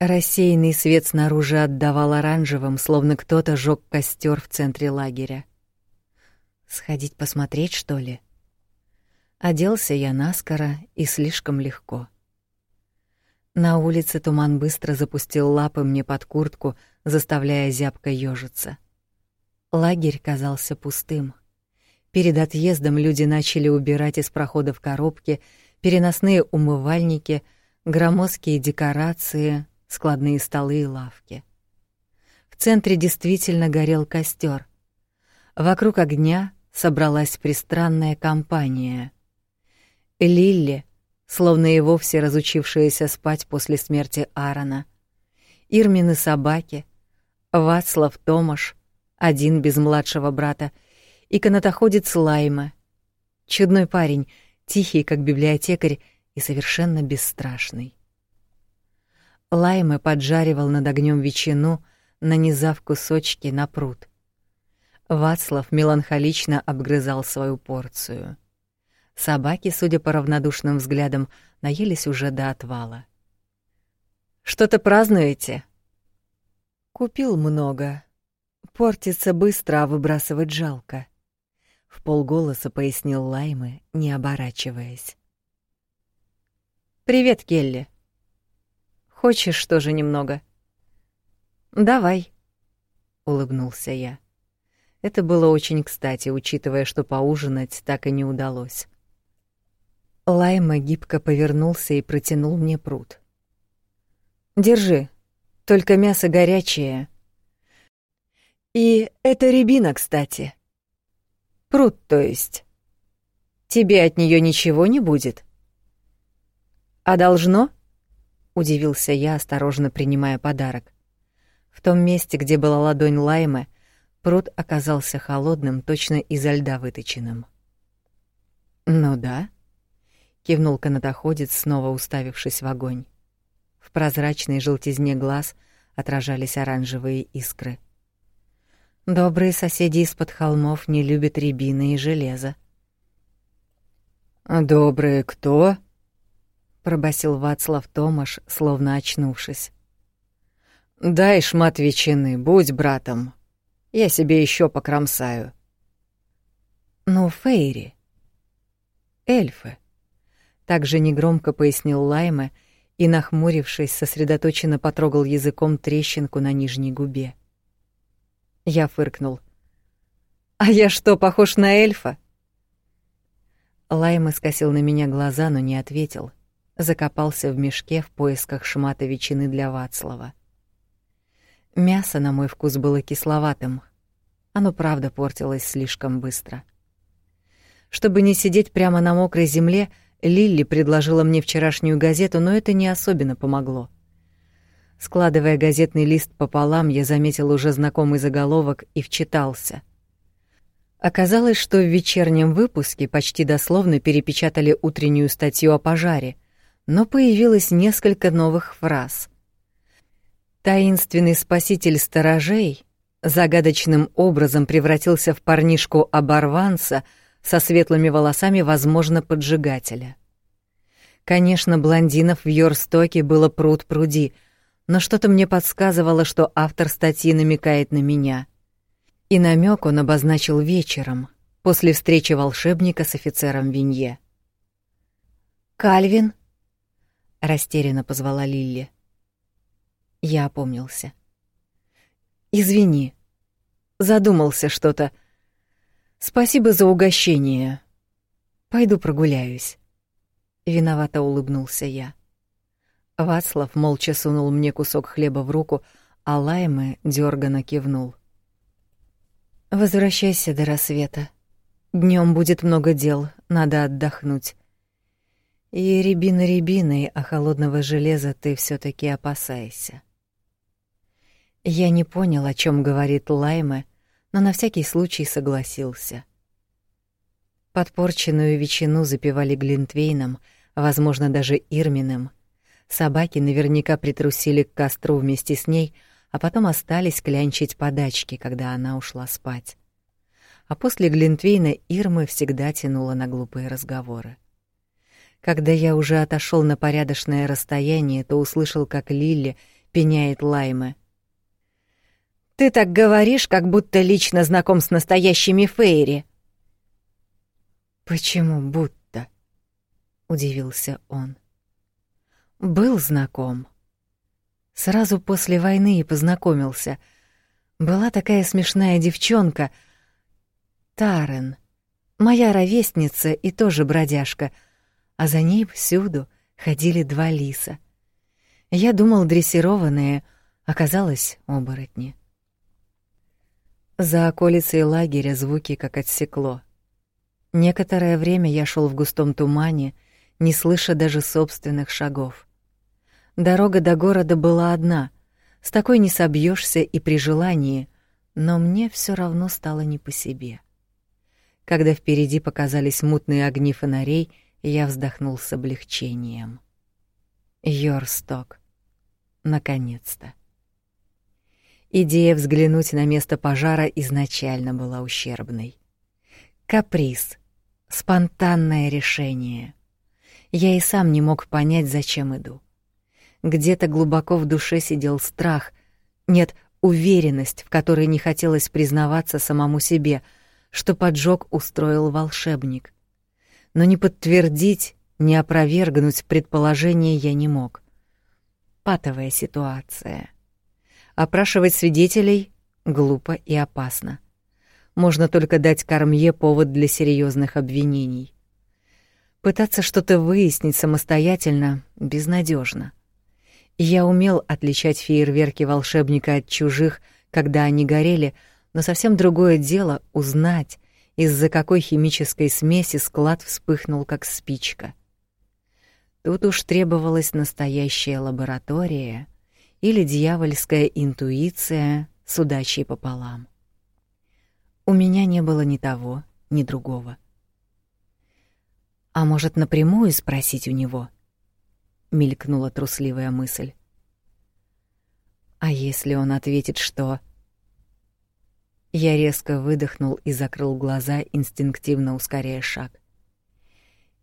Рассеянный свет снаружи отдавал оранжевым, словно кто-то жёг костер в центре лагеря. Сходить посмотреть, что ли? Оделся я наскоро и слишком легко. На улице туман быстро запустил лапы мне под куртку, заставляя зябко ёжиться. Лагерь казался пустым. Перед отъездом люди начали убирать из проходов коробки, переносные умывальники, громоздкие декорации, складные столы и лавки. В центре действительно горел костер. Вокруг огня собралась пристранная компания. Лилли, словно и вовсе разучившаяся спать после смерти Аарона, Ирмины собаки, Вацлав Томаш, один без младшего брата, и канатоходец Лайма. Чудной парень, тихий, как библиотекарь, и совершенно бесстрашный. Лайме поджаривал над огнем ветчину, нанизав кусочки на пруд. Вацлав меланхолично обгрызал свою порцию. Собаки, судя по равнодушным взглядам, наелись уже до отвала. «Что-то празднуете?» «Купил много. Портится быстро, а выбрасывать жалко», — в полголоса пояснил Лаймы, не оборачиваясь. «Привет, Келли. Хочешь тоже немного?» «Давай», — улыбнулся я. Это было очень кстати, учитывая, что поужинать так и не удалось. Лайма гибко повернулся и протянул мне пруд. «Держи, только мясо горячее. И это рябина, кстати. Пруд, то есть. Тебе от нее ничего не будет?» «А должно?» — удивился я, осторожно принимая подарок. В том месте, где была ладонь Лаймы, пруд оказался холодным, точно изо льда выточенным. «Ну да», кивнул канатоходец, снова уставившись в огонь. В прозрачной желтизне глаз отражались оранжевые искры. Добрые соседи из-под холмов не любят рябины и железо. Добрые кто? Пробасил Вацлав Томаш, словно очнувшись. Дай шмат ветчины, будь братом. Я себе еще покромсаю. Ну, Фейри. Эльфы также негромко пояснил Лайме и, нахмурившись, сосредоточенно потрогал языком трещинку на нижней губе. Я фыркнул. «А я что, похож на эльфа?» Лайме скосил на меня глаза, но не ответил. Закопался в мешке в поисках шмата ветчины для Вацлава. Мясо, на мой вкус, было кисловатым. Оно, правда, портилось слишком быстро. Чтобы не сидеть прямо на мокрой земле, Лилли предложила мне вчерашнюю газету, но это не особенно помогло. Складывая газетный лист пополам, я заметил уже знакомый заголовок и вчитался. Оказалось, что в вечернем выпуске почти дословно перепечатали утреннюю статью о пожаре, но появилось несколько новых фраз. Таинственный спаситель сторожей загадочным образом превратился в парнишку-оборванца — со светлыми волосами, возможно, поджигателя. Конечно, блондинов в Йорстоке было пруд-пруди, но что-то мне подсказывало, что автор статьи намекает на меня. И намек он обозначил вечером, после встречи волшебника с офицером Винье. «Кальвин?» — растерянно позвала Лилли. Я опомнился. «Извини. Задумался что-то. Спасибо за угощение. Пойду прогуляюсь. Виновато улыбнулся я. Вацлав молча сунул мне кусок хлеба в руку, а Лайме дёрганно кивнул. Возвращайся до рассвета. Днём будет много дел, надо отдохнуть. И рябина рябиной, а холодного железа ты всё-таки опасайся. Я не понял, о чём говорит Лайме, но на всякий случай согласился. Подпорченную ветчину запивали глинтвейном, возможно, даже ирминым. Собаки наверняка притрусили к костру вместе с ней, а потом остались клянчить подачки, когда она ушла спать. А после глинтвейна Ирмы всегда тянула на глупые разговоры. Когда я уже отошел на порядочное расстояние, то услышал, как Лилли пеняет Лайме. Ты так говоришь, как будто лично знаком с настоящими Фейри. Почему будто? удивился он. Был знаком. Сразу после войны и познакомился. Была такая смешная девчонка, Тарен, моя ровесница и тоже бродяжка, а за ней всюду ходили два лиса. Я думал, дрессированные, оказалось, оборотни. За околицей лагеря звуки как отсекло. Некоторое время я шел в густом тумане, не слыша даже собственных шагов. Дорога до города была одна, с такой не собьешься и при желании, но мне все равно стало не по себе. Когда впереди показались мутные огни фонарей, я вздохнул с облегчением. Йорсток. Наконец-то. Идея взглянуть на место пожара изначально была ущербной. Каприз, спонтанное решение. Я и сам не мог понять, зачем иду. Где-то глубоко в душе сидел страх, нет, уверенность, в которой не хотелось признаваться самому себе, что поджог устроил волшебник. Но не подтвердить, не опровергнуть предположение я не мог. Патовая ситуация — Опрашивать свидетелей глупо и опасно. Можно только дать Кармье повод для серьезных обвинений. Пытаться что-то выяснить самостоятельно безнадежно. Я умел отличать фейерверки волшебника от чужих, когда они горели, но совсем другое дело узнать, из-за какой химической смеси склад вспыхнул как спичка. Тут уж требовалась настоящая лаборатория — или дьявольская интуиция с удачей пополам. У меня не было ни того, ни другого. А может, напрямую спросить у него? Мелькнула трусливая мысль. А если он ответит, что Я резко выдохнул и закрыл глаза, инстинктивно ускоряя шаг.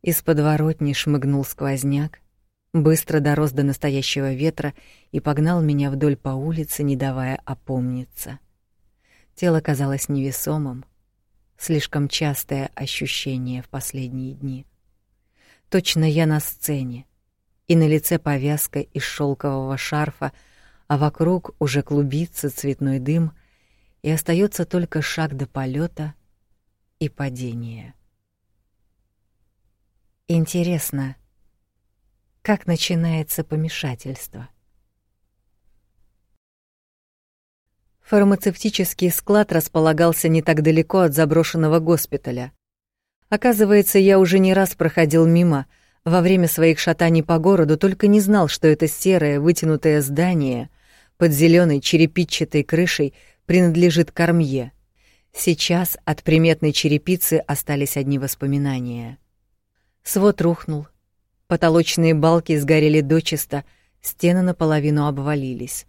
Из подворотни шмыгнул сквозняк, быстро дорос до настоящего ветра и погнал меня вдоль по улице, не давая опомниться. Тело казалось невесомым, слишком частое ощущение в последние дни. Точно я на сцене, и на лице повязка из шелкового шарфа, а вокруг уже клубится цветной дым, и остается только шаг до полета и падения. Интересно, как начинается помешательство. Фармацевтический склад располагался не так далеко от заброшенного госпиталя. Оказывается, я уже не раз проходил мимо во время своих шатаний по городу, только не знал, что это серое вытянутое здание под зеленой черепичатой крышей принадлежит Кармье. Сейчас от приметной черепицы остались одни воспоминания. Свод рухнул, Потолочные балки сгорели дочисто, стены наполовину обвалились.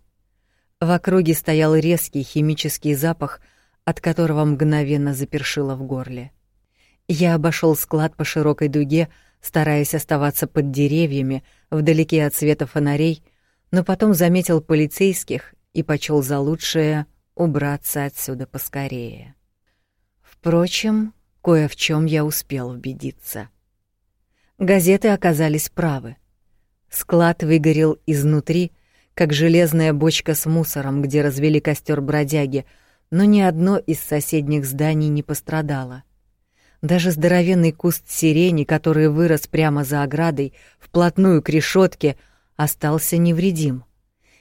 В округе стоял резкий химический запах, от которого мгновенно запершило в горле. Я обошел склад по широкой дуге, стараясь оставаться под деревьями, вдалеке от света фонарей, но потом заметил полицейских и почел за лучшее убраться отсюда поскорее. Впрочем, кое в чем я успел убедиться — Газеты оказались правы. Склад выгорел изнутри, как железная бочка с мусором, где развели костер бродяги, но ни одно из соседних зданий не пострадало. Даже здоровенный куст сирени, который вырос прямо за оградой, вплотную к решетке, остался невредим.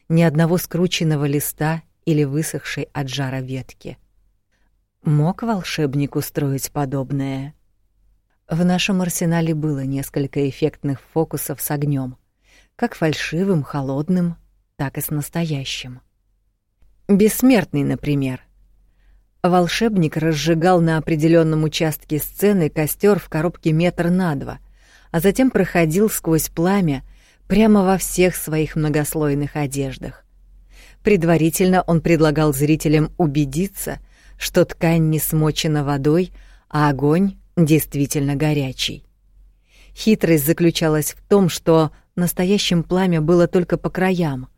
Ни одного скрученного листа или высохшей от жара ветки. Мог волшебник устроить подобное? В нашем арсенале было несколько эффектных фокусов с огнем, как фальшивым, холодным, так и с настоящим. Бессмертный, например. Волшебник разжигал на определенном участке сцены костер в коробке метр на два, а затем проходил сквозь пламя прямо во всех своих многослойных одеждах. Предварительно он предлагал зрителям убедиться, что ткань не смочена водой, а огонь действительно горячий. Хитрость заключалась в том, что настоящим пламя было только по краям,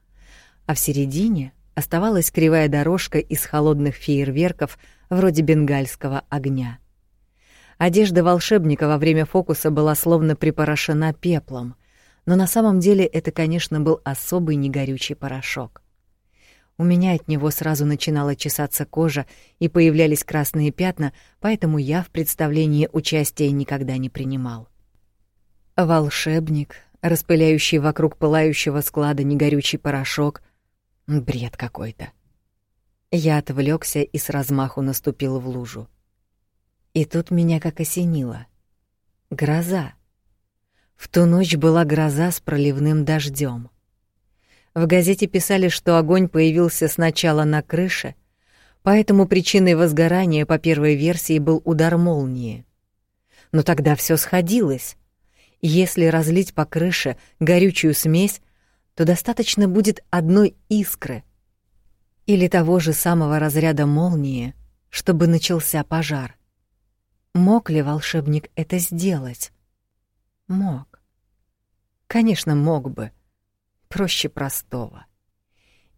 а в середине оставалась кривая дорожка из холодных фейерверков вроде бенгальского огня. Одежда волшебника во время фокуса была словно припорошена пеплом, но на самом деле это, конечно, был особый негорючий порошок. У меня от него сразу начинала чесаться кожа и появлялись красные пятна, поэтому я в представлении участия никогда не принимал. Волшебник, распыляющий вокруг пылающего склада негорючий порошок, бред какой-то. Я отвлекся и с размаху наступил в лужу. И тут меня как осенило. Гроза. В ту ночь была гроза с проливным дождем. В газете писали, что огонь появился сначала на крыше, поэтому причиной возгорания по первой версии был удар молнии. Но тогда все сходилось. Если разлить по крыше горючую смесь, то достаточно будет одной искры или того же самого разряда молнии, чтобы начался пожар. Мог ли волшебник это сделать? Мог. Конечно, мог бы проще простого.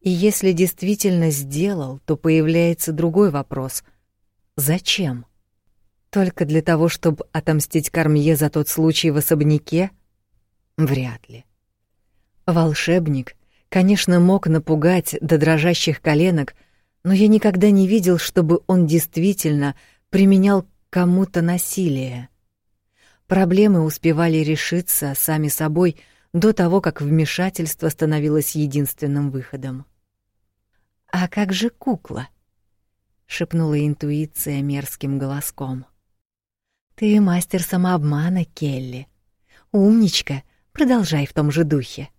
И если действительно сделал, то появляется другой вопрос. Зачем? Только для того, чтобы отомстить Кармье за тот случай в особняке? Вряд ли. Волшебник, конечно, мог напугать до дрожащих коленок, но я никогда не видел, чтобы он действительно применял кому-то насилие. Проблемы успевали решиться сами собой — до того, как вмешательство становилось единственным выходом. «А как же кукла?» — шепнула интуиция мерзким голоском. «Ты мастер самообмана, Келли. Умничка, продолжай в том же духе».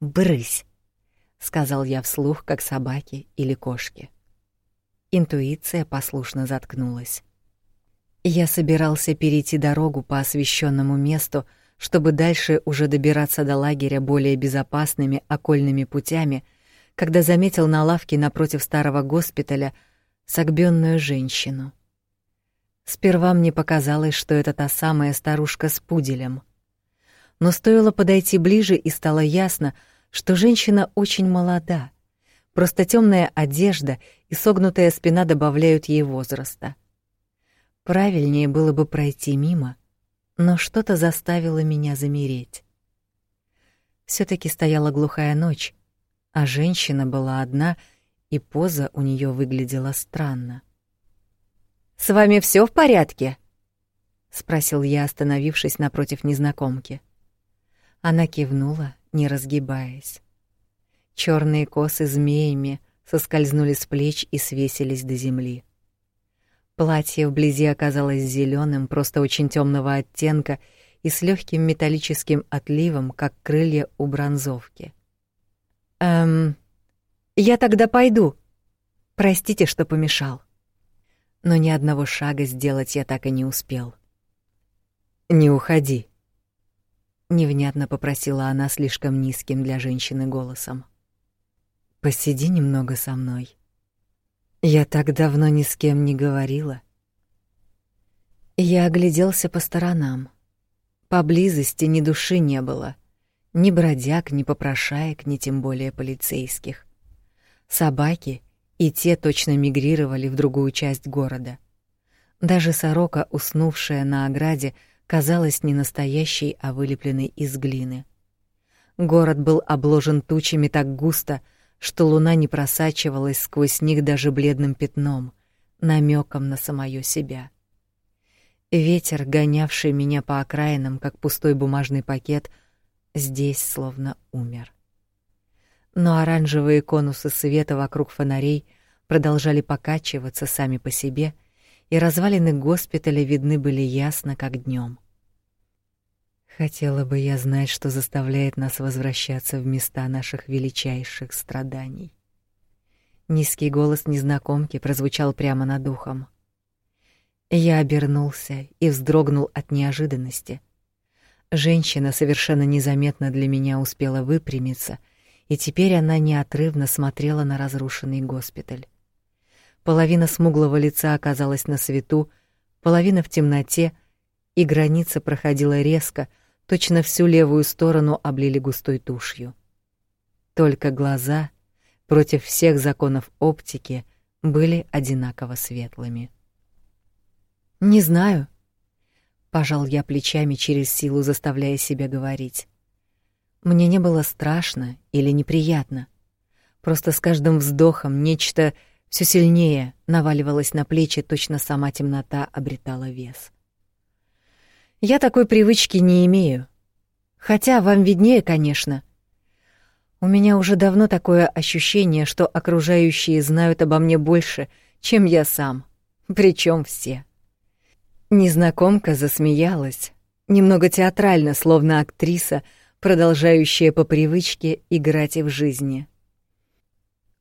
«Брысь!» — сказал я вслух, как собаки или кошки. Интуиция послушно заткнулась. Я собирался перейти дорогу по освещенному месту, чтобы дальше уже добираться до лагеря более безопасными окольными путями, когда заметил на лавке напротив старого госпиталя согбенную женщину. Сперва мне показалось, что это та самая старушка с пуделем. Но стоило подойти ближе, и стало ясно, что женщина очень молода. Просто темная одежда и согнутая спина добавляют ей возраста. Правильнее было бы пройти мимо — но что-то заставило меня замереть. все таки стояла глухая ночь, а женщина была одна, и поза у нее выглядела странно. «С вами все в порядке?» — спросил я, остановившись напротив незнакомки. Она кивнула, не разгибаясь. Черные косы змеями соскользнули с плеч и свесились до земли. Платье вблизи оказалось зеленым, просто очень темного оттенка и с легким металлическим отливом, как крылья у бронзовки. Эм, я тогда пойду. Простите, что помешал. Но ни одного шага сделать я так и не успел. Не уходи. Невнятно попросила она слишком низким для женщины голосом. Посиди немного со мной. Я так давно ни с кем не говорила. Я огляделся по сторонам. Поблизости ни души не было. Ни бродяг, ни попрошаек, ни тем более полицейских. Собаки и те точно мигрировали в другую часть города. Даже сорока, уснувшая на ограде, казалась не настоящей, а вылепленной из глины. Город был обложен тучами так густо, что луна не просачивалась сквозь них даже бледным пятном, намеком на самое себя. Ветер, гонявший меня по окраинам, как пустой бумажный пакет, здесь словно умер. Но оранжевые конусы света вокруг фонарей продолжали покачиваться сами по себе, и развалины госпиталя видны были ясно, как днем. Хотела бы я знать, что заставляет нас возвращаться в места наших величайших страданий. Низкий голос незнакомки прозвучал прямо над ухом. Я обернулся и вздрогнул от неожиданности. Женщина совершенно незаметно для меня успела выпрямиться, и теперь она неотрывно смотрела на разрушенный госпиталь. Половина смуглого лица оказалась на свету, половина в темноте, и граница проходила резко — точно всю левую сторону облили густой тушью. Только глаза против всех законов оптики были одинаково светлыми. Не знаю, пожал я плечами через силу, заставляя себя говорить. Мне не было страшно или неприятно. Просто с каждым вздохом нечто все сильнее наваливалось на плечи, точно сама темнота обретала вес. Я такой привычки не имею. Хотя вам виднее, конечно. У меня уже давно такое ощущение, что окружающие знают обо мне больше, чем я сам. Причем все. Незнакомка засмеялась, немного театрально, словно актриса, продолжающая по привычке играть и в жизни.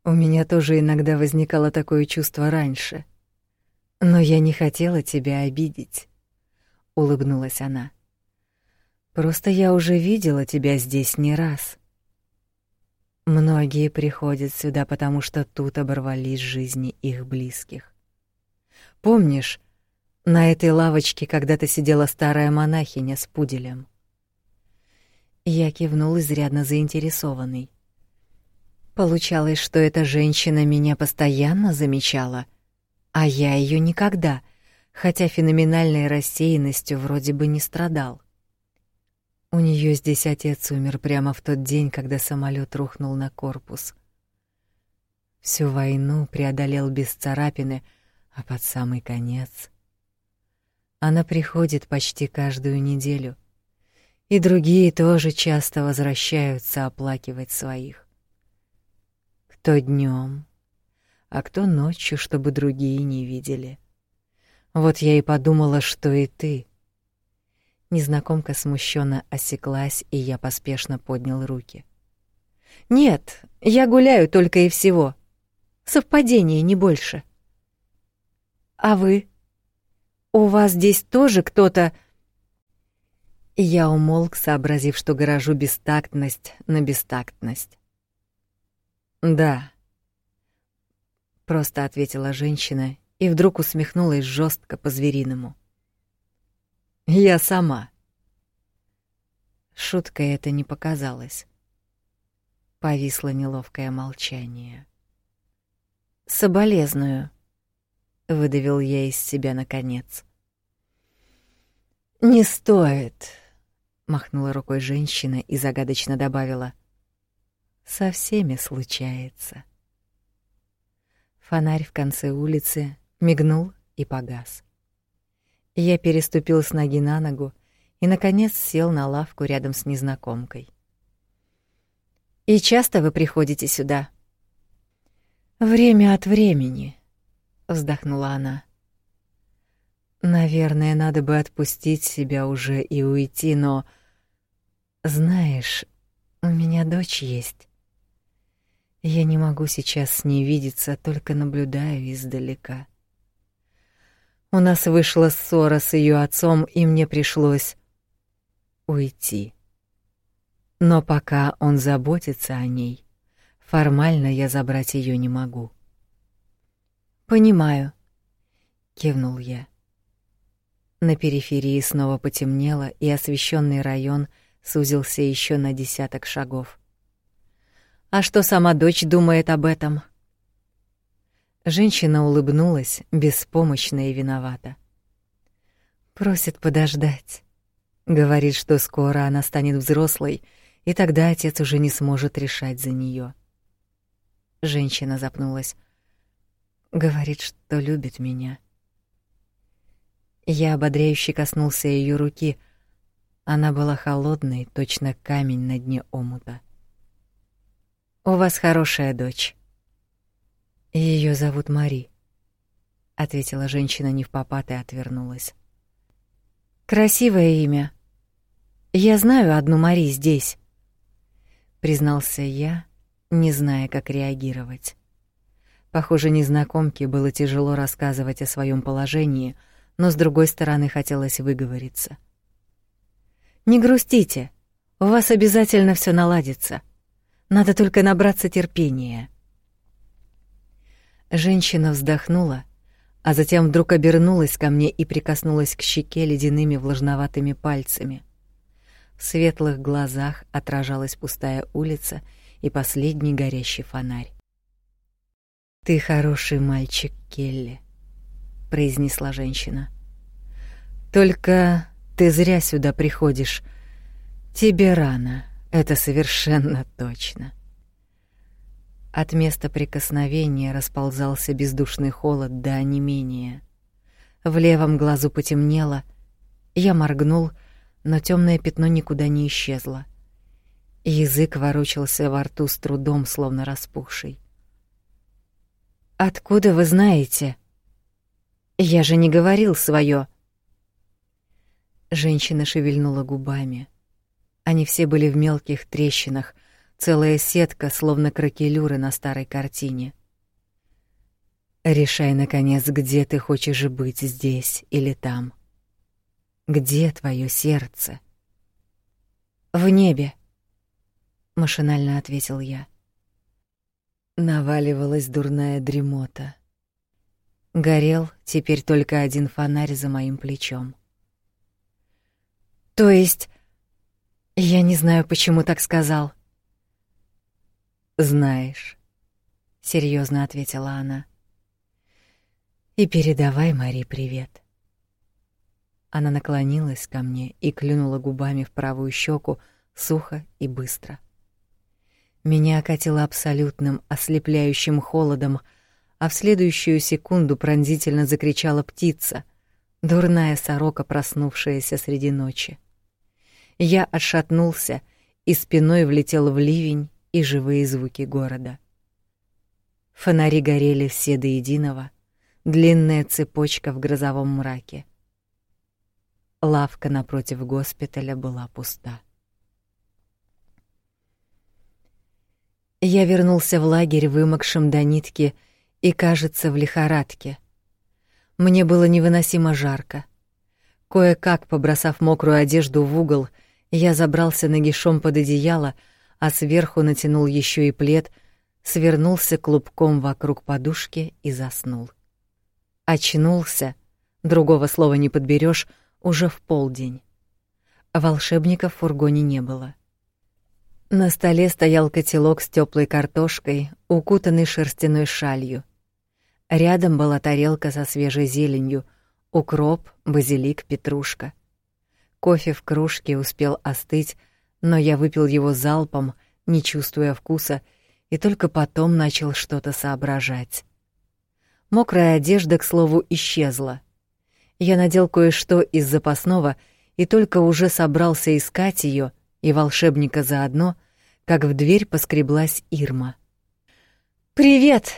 У меня тоже иногда возникало такое чувство раньше. Но я не хотела тебя обидеть, улыбнулась она. Просто я уже видела тебя здесь не раз. Многие приходят сюда, потому что тут оборвались жизни их близких. Помнишь, на этой лавочке когда-то сидела старая монахиня с пуделем. Я кивнул изрядно заинтересованный. Получалось, что эта женщина меня постоянно замечала, а я ее никогда, хотя феноменальной рассеянностью вроде бы не страдал. У нее здесь отец умер прямо в тот день, когда самолет рухнул на корпус. Всю войну преодолел без царапины, а под самый конец она приходит почти каждую неделю. И другие тоже часто возвращаются оплакивать своих. Кто днем, а кто ночью, чтобы другие не видели. Вот я и подумала, что и ты. Незнакомка смущенно осеклась, и я поспешно поднял руки. Нет, я гуляю только и всего. Совпадение, не больше. А вы? У вас здесь тоже кто-то Я умолк, сообразив, что гаражу бестактность на бестактность. Да. Просто ответила женщина и вдруг усмехнулась жестко по-звериному. Я сама. Шуткой это не показалось. Повисло неловкое молчание. Соболезную выдавил я из себя наконец. Не стоит, махнула рукой женщина и загадочно добавила: со всеми случается. Фонарь в конце улицы мигнул и погас. Я переступил с ноги на ногу и наконец сел на лавку рядом с незнакомкой. И часто вы приходите сюда? Время от времени, вздохнула она. Наверное, надо бы отпустить себя уже и уйти, но знаешь, у меня дочь есть. Я не могу сейчас с ней видеться, только наблюдаю издалека. У нас вышла ссора с ее отцом, и мне пришлось уйти. Но пока он заботится о ней, формально я забрать ее не могу. Понимаю, кивнул я. На периферии снова потемнело, и освещенный район сузился еще на десяток шагов. А что сама дочь думает об этом? Женщина улыбнулась, беспомощно и виновата. Просит подождать. Говорит, что скоро она станет взрослой, и тогда отец уже не сможет решать за нее. Женщина запнулась. Говорит, что любит меня. Я ободряюще коснулся ее руки. Она была холодной, точно камень на дне омута. У вас хорошая дочь. Ее зовут Мари, ответила женщина не в попад и отвернулась. Красивое имя. Я знаю одну Мари здесь, признался я, не зная, как реагировать. Похоже, незнакомке было тяжело рассказывать о своем положении, но с другой стороны хотелось выговориться. Не грустите. У вас обязательно все наладится. Надо только набраться терпения. Женщина вздохнула, а затем вдруг обернулась ко мне и прикоснулась к щеке ледяными влажноватыми пальцами. В светлых глазах отражалась пустая улица и последний горящий фонарь. Ты хороший мальчик, Келли, произнесла женщина. Только ты зря сюда приходишь. Тебе рано, это совершенно точно. От места прикосновения расползался бездушный холод до онемения. В левом глазу потемнело. Я моргнул, но темное пятно никуда не исчезло. Язык ворочался во рту с трудом, словно распухший. Откуда вы знаете? Я же не говорил своё. Женщина шевельнула губами. Они все были в мелких трещинах, целая сетка, словно кракелюры на старой картине. Решай наконец, где ты хочешь быть, здесь или там. Где твое сердце? В небе, машинально ответил я. Наваливалась дурная дремота. Горел теперь только один фонарь за моим плечом. То есть я не знаю, почему так сказал. Знаешь, серьезно ответила она. И передавай Мари привет. Она наклонилась ко мне и клюнула губами в правую щеку сухо и быстро. Меня окатило абсолютным ослепляющим холодом, а в следующую секунду пронзительно закричала птица, дурная сорока, проснувшаяся среди ночи. Я отшатнулся и спиной влетел в ливень и живые звуки города. Фонари горели все до единого, длинная цепочка в грозовом мраке. Лавка напротив госпиталя была пуста. Я вернулся в лагерь вымокшим до нитки и, кажется, в лихорадке. Мне было невыносимо жарко. Кое-как, побросав мокрую одежду в угол, я забрался нагишом под одеяло, а сверху натянул еще и плед, свернулся клубком вокруг подушки и заснул. Очнулся, другого слова не подберешь, уже в полдень. Волшебника в фургоне не было. На столе стоял котелок с теплой картошкой, укутанный шерстяной шалью. Рядом была тарелка со свежей зеленью, укроп, базилик, петрушка. Кофе в кружке успел остыть, но я выпил его залпом, не чувствуя вкуса, и только потом начал что-то соображать. Мокрая одежда, к слову, исчезла. Я надел кое-что из запасного и только уже собрался искать ее и волшебника заодно, как в дверь поскреблась Ирма. «Привет!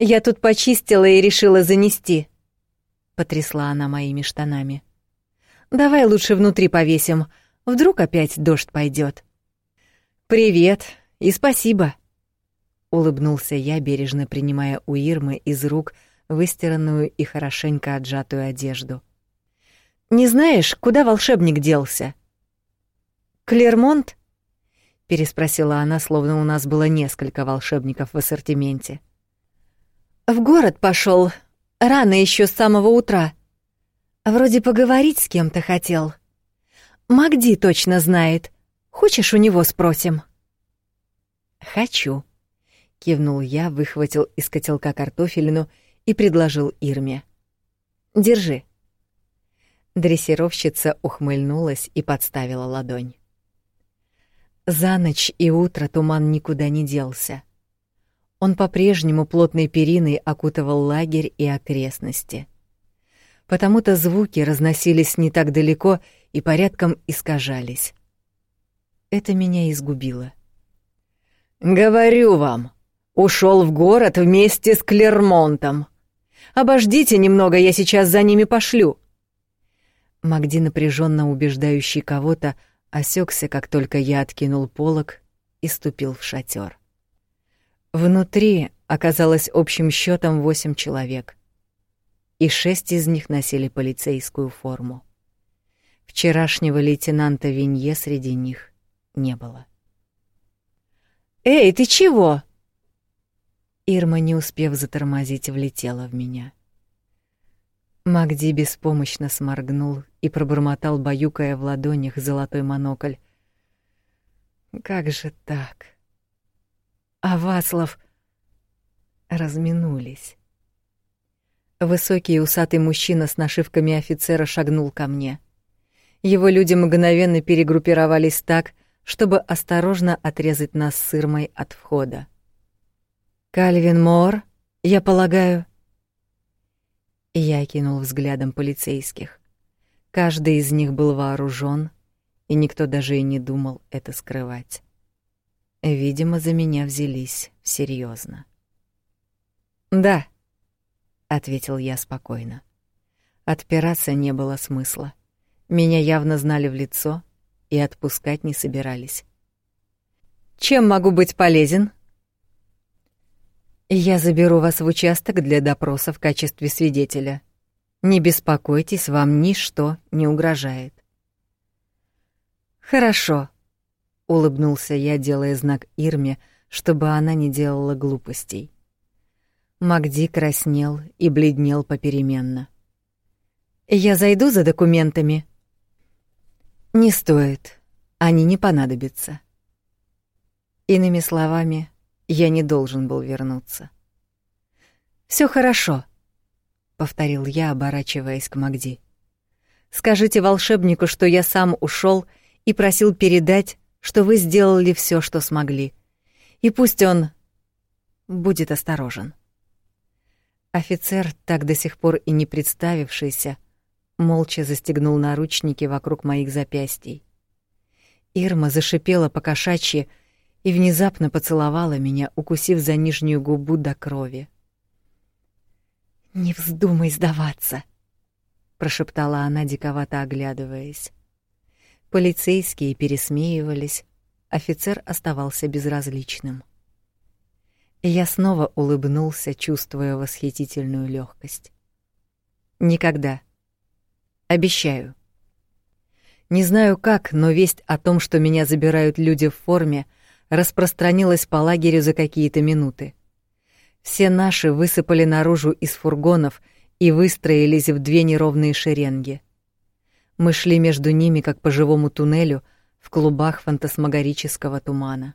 Я тут почистила и решила занести», — потрясла она моими штанами. «Давай лучше внутри повесим, вдруг опять дождь пойдет. «Привет и спасибо», — улыбнулся я, бережно принимая у Ирмы из рук выстиранную и хорошенько отжатую одежду. «Не знаешь, куда волшебник делся?» «Клермонт?» переспросила она, словно у нас было несколько волшебников в ассортименте. В город пошел рано еще с самого утра. Вроде поговорить с кем-то хотел. Магди точно знает. Хочешь, у него спросим? Хочу, кивнул я, выхватил из котелка картофелину и предложил Ирме. Держи. Дрессировщица ухмыльнулась и подставила ладонь. За ночь и утро туман никуда не делся. Он по-прежнему плотной периной окутывал лагерь и окрестности. Потому-то звуки разносились не так далеко и порядком искажались. Это меня изгубило. «Говорю вам, ушел в город вместе с Клермонтом. Обождите немного, я сейчас за ними пошлю». Магди, напряженно убеждающий кого-то, осекся, как только я откинул полог и ступил в шатер. Внутри оказалось общим счетом восемь человек, и шесть из них носили полицейскую форму. Вчерашнего лейтенанта Винье среди них не было. «Эй, ты чего?» Ирма, не успев затормозить, влетела в меня. Магди беспомощно сморгнул и пробормотал, баюкая в ладонях золотой монокль. «Как же так? А Вацлав... разминулись. Высокий усатый мужчина с нашивками офицера шагнул ко мне. Его люди мгновенно перегруппировались так, чтобы осторожно отрезать нас с Ирмой от входа. «Кальвин Мор, я полагаю...» Я кинул взглядом полицейских. Каждый из них был вооружен, и никто даже и не думал это скрывать. Видимо, за меня взялись серьезно. «Да», — ответил я спокойно. Отпираться не было смысла. Меня явно знали в лицо и отпускать не собирались. «Чем могу быть полезен?» «Я заберу вас в участок для допроса в качестве свидетеля. Не беспокойтесь, вам ничто не угрожает». «Хорошо», — улыбнулся я, делая знак Ирме, чтобы она не делала глупостей. Магди краснел и бледнел попеременно. «Я зайду за документами?» «Не стоит. Они не понадобятся». Иными словами, я не должен был вернуться. Все хорошо», — повторил я, оборачиваясь к Магди. «Скажите волшебнику, что я сам ушел и просил передать, что вы сделали все, что смогли. И пусть он будет осторожен». Офицер, так до сих пор и не представившийся, молча застегнул наручники вокруг моих запястий. Ирма зашипела по-кошачьи и внезапно поцеловала меня, укусив за нижнюю губу до крови. «Не вздумай сдаваться», — прошептала она, диковато оглядываясь. Полицейские пересмеивались, офицер оставался безразличным. Я снова улыбнулся, чувствуя восхитительную легкость. Никогда. Обещаю. Не знаю как, но весть о том, что меня забирают люди в форме, распространилась по лагерю за какие-то минуты. Все наши высыпали наружу из фургонов и выстроились в две неровные шеренги. Мы шли между ними, как по живому туннелю, в клубах фантасмагорического тумана.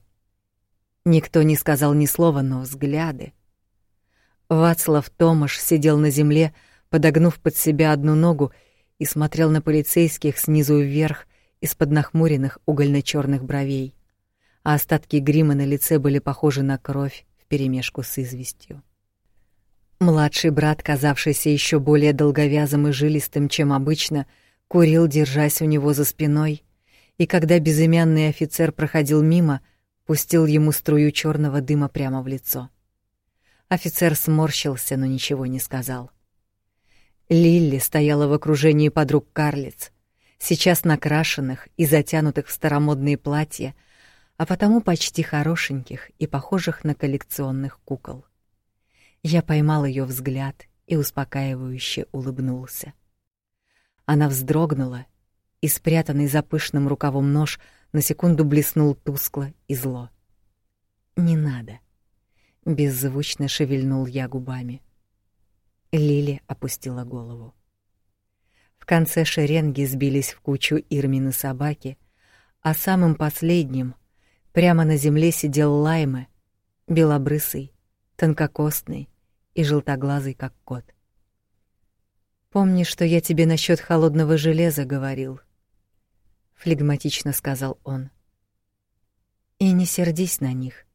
Никто не сказал ни слова, но взгляды. Вацлав Томаш сидел на земле, подогнув под себя одну ногу и смотрел на полицейских снизу вверх из-под нахмуренных угольно черных бровей, а остатки грима на лице были похожи на кровь вперемешку с известью. Младший брат, казавшийся еще более долговязым и жилистым, чем обычно, курил, держась у него за спиной, и когда безымянный офицер проходил мимо — пустил ему струю черного дыма прямо в лицо. Офицер сморщился, но ничего не сказал. Лилли стояла в окружении подруг карлиц, сейчас накрашенных и затянутых в старомодные платья, а потому почти хорошеньких и похожих на коллекционных кукол. Я поймал ее взгляд и успокаивающе улыбнулся. Она вздрогнула, и спрятанный за пышным рукавом нож — на секунду блеснул тускло и зло. «Не надо», — беззвучно шевельнул я губами. Лили опустила голову. В конце шеренги сбились в кучу Ирмины собаки, а самым последним прямо на земле сидел Лайме, белобрысый, тонкокостный и желтоглазый, как кот. «Помни, что я тебе насчет холодного железа говорил», флегматично сказал он. И не сердись на них.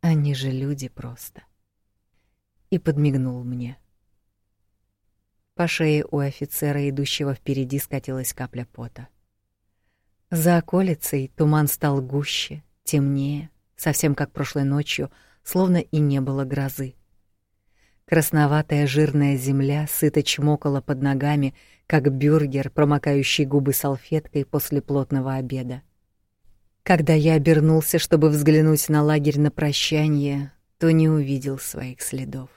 Они же люди просто. И подмигнул мне. По шее у офицера, идущего впереди, скатилась капля пота. За околицей туман стал гуще, темнее, совсем как прошлой ночью, словно и не было грозы. Красноватая жирная земля сыто чмокала под ногами, как бюргер, промокающий губы салфеткой после плотного обеда. Когда я обернулся, чтобы взглянуть на лагерь на прощание, то не увидел своих следов.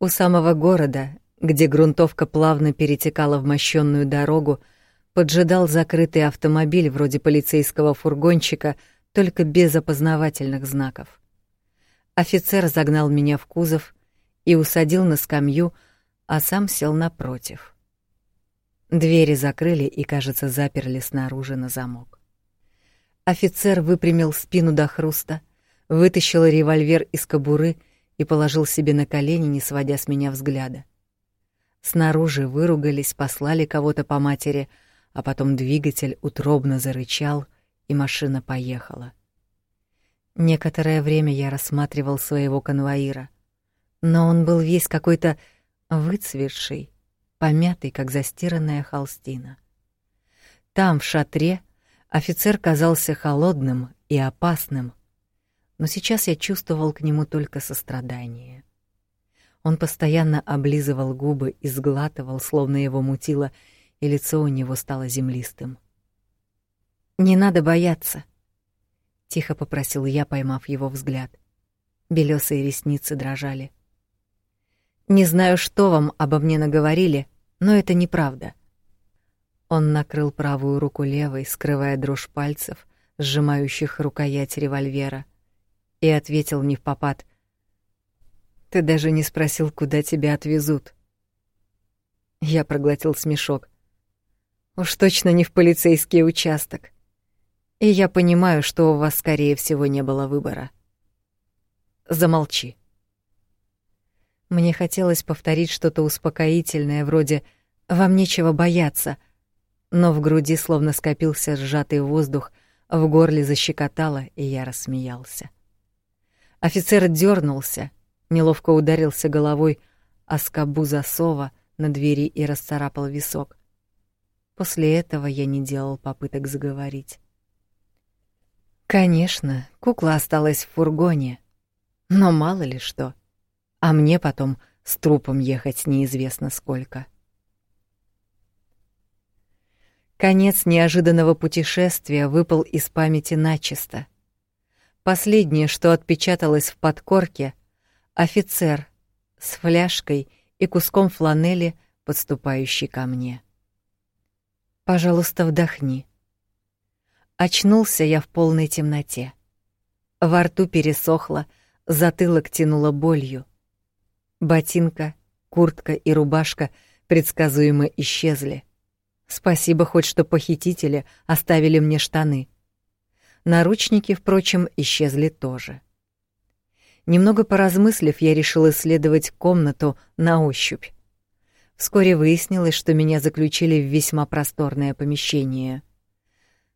У самого города, где грунтовка плавно перетекала в мощенную дорогу, поджидал закрытый автомобиль вроде полицейского фургончика, только без опознавательных знаков. Офицер загнал меня в кузов и усадил на скамью, а сам сел напротив. Двери закрыли и, кажется, заперли снаружи на замок. Офицер выпрямил спину до хруста, вытащил револьвер из кобуры и положил себе на колени, не сводя с меня взгляда. Снаружи выругались, послали кого-то по матери, а потом двигатель утробно зарычал, и машина поехала. Некоторое время я рассматривал своего конвоира, но он был весь какой-то выцветший, помятый, как застиранная холстина. Там, в шатре, офицер казался холодным и опасным, но сейчас я чувствовал к нему только сострадание. Он постоянно облизывал губы и сглатывал, словно его мутило, и лицо у него стало землистым. «Не надо бояться», — тихо попросил я, поймав его взгляд. Белёсые ресницы дрожали. «Не знаю, что вам обо мне наговорили, но это неправда». Он накрыл правую руку левой, скрывая дрожь пальцев, сжимающих рукоять револьвера и ответил не в попад. Ты даже не спросил, куда тебя отвезут. Я проглотил смешок. Уж точно не в полицейский участок. И я понимаю, что у вас скорее всего не было выбора. Замолчи. Мне хотелось повторить что-то успокоительное, вроде «вам нечего бояться», но в груди словно скопился сжатый воздух, в горле защекотало, и я рассмеялся. Офицер дернулся, неловко ударился головой о скобу засова на двери и расцарапал висок. После этого я не делал попыток заговорить. Конечно, кукла осталась в фургоне, но мало ли что. А мне потом с трупом ехать неизвестно сколько. Конец неожиданного путешествия выпал из памяти начисто. Последнее, что отпечаталось в подкорке — офицер с фляжкой и куском фланели, подступающий ко мне. «Пожалуйста, вдохни». Очнулся я в полной темноте. Во рту пересохло, затылок тянуло болью. Ботинка, куртка и рубашка предсказуемо исчезли. Спасибо хоть что похитители оставили мне штаны — Наручники, впрочем, исчезли тоже. Немного поразмыслив, я решил исследовать комнату на ощупь. Вскоре выяснилось, что меня заключили в весьма просторное помещение.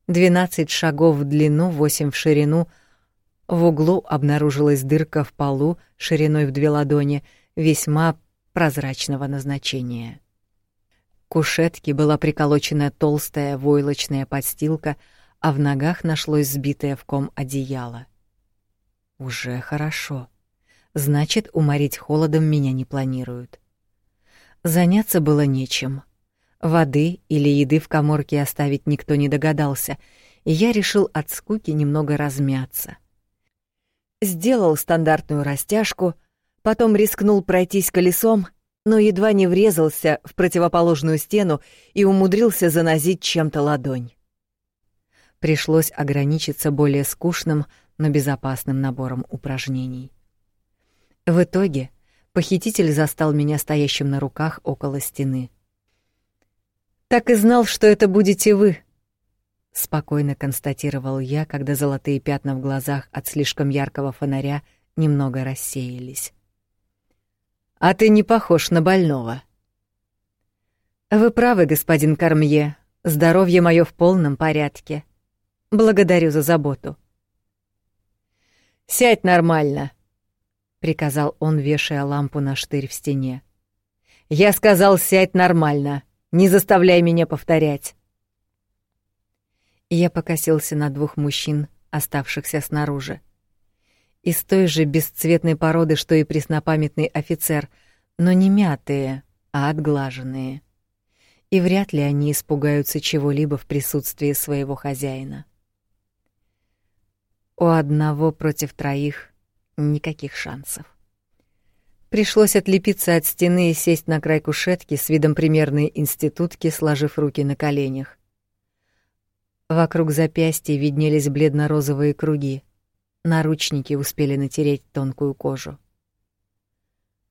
Двенадцать шагов в длину, восемь в ширину. В углу обнаружилась дырка в полу шириной в две ладони, весьма прозрачного назначения. К кушетке была приколочена толстая войлочная подстилка — а в ногах нашлось сбитое в ком одеяло. Уже хорошо. Значит, уморить холодом меня не планируют. Заняться было нечем. Воды или еды в каморке оставить никто не догадался, и я решил от скуки немного размяться. Сделал стандартную растяжку, потом рискнул пройтись колесом, но едва не врезался в противоположную стену и умудрился занозить чем-то ладонь пришлось ограничиться более скучным, но безопасным набором упражнений. В итоге похититель застал меня стоящим на руках около стены. «Так и знал, что это будете вы», — спокойно констатировал я, когда золотые пятна в глазах от слишком яркого фонаря немного рассеялись. «А ты не похож на больного». «Вы правы, господин Кармье, здоровье мое в полном порядке», Благодарю за заботу. Сядь нормально, приказал он, вешая лампу на штырь в стене. Я сказал, сядь нормально. Не заставляй меня повторять. Я покосился на двух мужчин, оставшихся снаружи. Из той же бесцветной породы, что и преснопамятный офицер, но не мятые, а отглаженные. И вряд ли они испугаются чего-либо в присутствии своего хозяина. У одного против троих никаких шансов. Пришлось отлепиться от стены и сесть на край кушетки с видом примерной институтки, сложив руки на коленях. Вокруг запястья виднелись бледно-розовые круги. Наручники успели натереть тонкую кожу.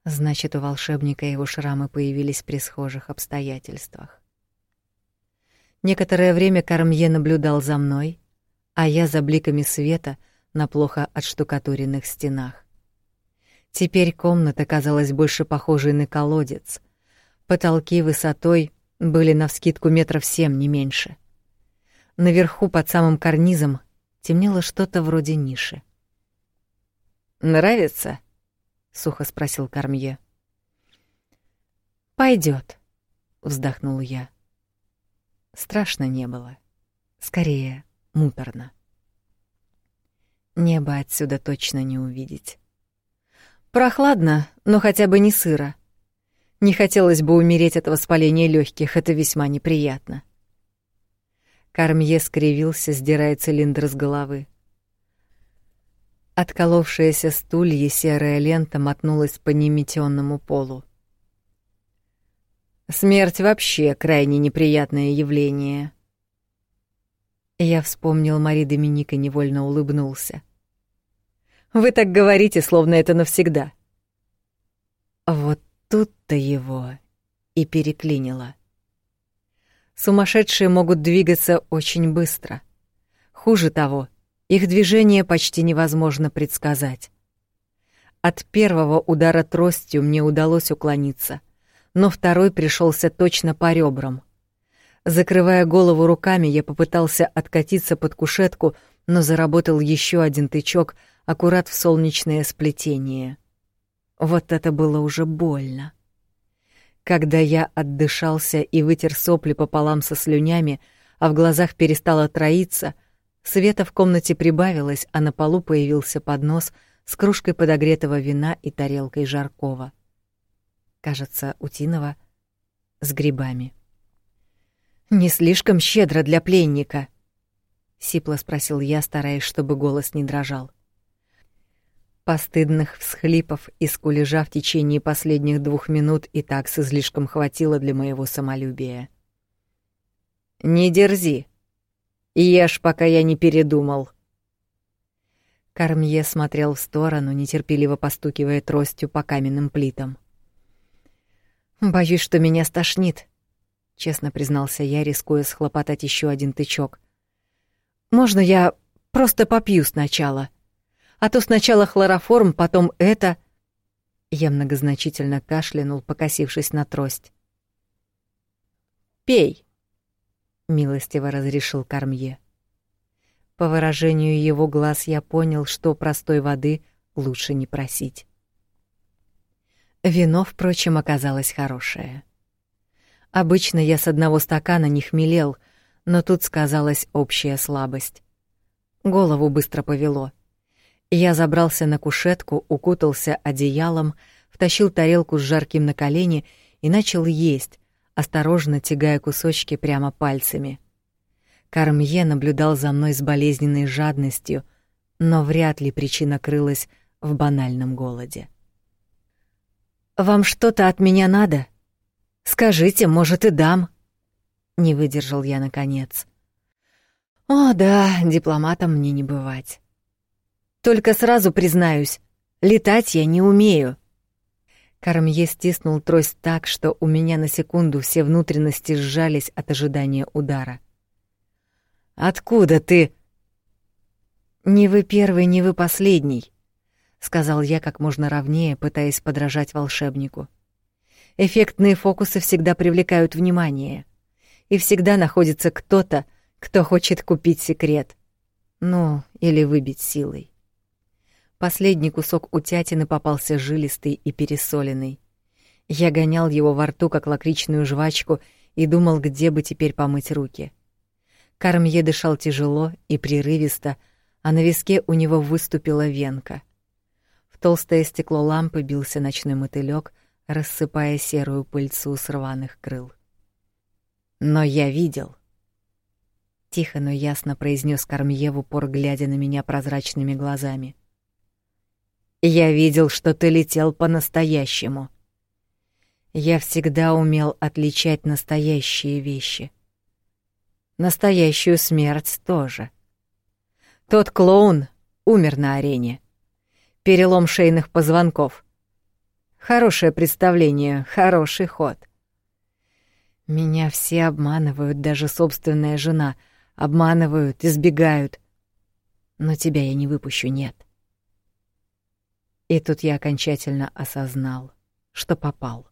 Значит, у волшебника его шрамы появились при схожих обстоятельствах. Некоторое время Кармье наблюдал за мной, а я за бликами света на плохо отштукатуренных стенах. Теперь комната казалась больше похожей на колодец. Потолки высотой были навскидку метров семь, не меньше. Наверху, под самым карнизом, темнело что-то вроде ниши. «Нравится?» — сухо спросил Кармье. Пойдет, вздохнул я. Страшно не было. Скорее, муторно. Небо отсюда точно не увидеть. Прохладно, но хотя бы не сыро. Не хотелось бы умереть от воспаления легких, это весьма неприятно. Кармье скривился, сдирая цилиндр с головы. Отколовшаяся стулья серая лента мотнулась по неметённому полу. Смерть вообще крайне неприятное явление. Я вспомнил Мари Доминик и невольно улыбнулся. Вы так говорите, словно это навсегда. Вот тут-то его и переклинило. Сумасшедшие могут двигаться очень быстро. Хуже того, их движение почти невозможно предсказать. От первого удара тростью мне удалось уклониться, но второй пришелся точно по ребрам. Закрывая голову руками, я попытался откатиться под кушетку, но заработал еще один тычок аккурат в солнечное сплетение. Вот это было уже больно. Когда я отдышался и вытер сопли пополам со слюнями, а в глазах перестало троиться, света в комнате прибавилось, а на полу появился поднос с кружкой подогретого вина и тарелкой жаркого. Кажется, утиного с грибами. Не слишком щедро для пленника, сипло спросил я, стараясь, чтобы голос не дрожал. Постыдных всхлипов и скулежа в течение последних двух минут и так с излишком хватило для моего самолюбия. «Не дерзи. Ешь, пока я не передумал». Кармье смотрел в сторону, нетерпеливо постукивая тростью по каменным плитам. «Боюсь, что меня стошнит», — честно признался я, рискуя схлопотать еще один тычок. «Можно я просто попью сначала?» А то сначала хлороформ, потом это. Я многозначительно кашлянул, покосившись на трость. Пей, милостиво разрешил Кармье. По выражению его глаз я понял, что простой воды лучше не просить. Вино, впрочем, оказалось хорошее. Обычно я с одного стакана не хмелел, но тут сказалась общая слабость. Голову быстро повело. Я забрался на кушетку, укутался одеялом, втащил тарелку с жарким на колени и начал есть, осторожно тягая кусочки прямо пальцами. Кармье наблюдал за мной с болезненной жадностью, но вряд ли причина крылась в банальном голоде. «Вам что-то от меня надо? Скажите, может, и дам?» Не выдержал я наконец. «О, да, дипломатом мне не бывать». Только сразу признаюсь, летать я не умею. Кармье стиснул трость так, что у меня на секунду все внутренности сжались от ожидания удара. Откуда ты? Не вы первый, не вы последний, сказал я как можно ровнее, пытаясь подражать волшебнику. Эффектные фокусы всегда привлекают внимание, и всегда находится кто-то, кто хочет купить секрет. Ну, или выбить силой. Последний кусок утятины попался жилистый и пересоленный. Я гонял его во рту, как лакричную жвачку, и думал, где бы теперь помыть руки. Кармье дышал тяжело и прерывисто, а на виске у него выступила венка. В толстое стекло лампы бился ночной мотылёк, рассыпая серую пыльцу с рваных крыл. Но я видел. Тихо, но ясно произнес Кармье в упор, глядя на меня прозрачными глазами. Я видел, что ты летел по-настоящему. Я всегда умел отличать настоящие вещи. Настоящую смерть тоже. Тот клоун умер на арене. Перелом шейных позвонков. Хорошее представление, хороший ход. Меня все обманывают, даже собственная жена. Обманывают, избегают. Но тебя я не выпущу, нет. — И тут я окончательно осознал, что попал.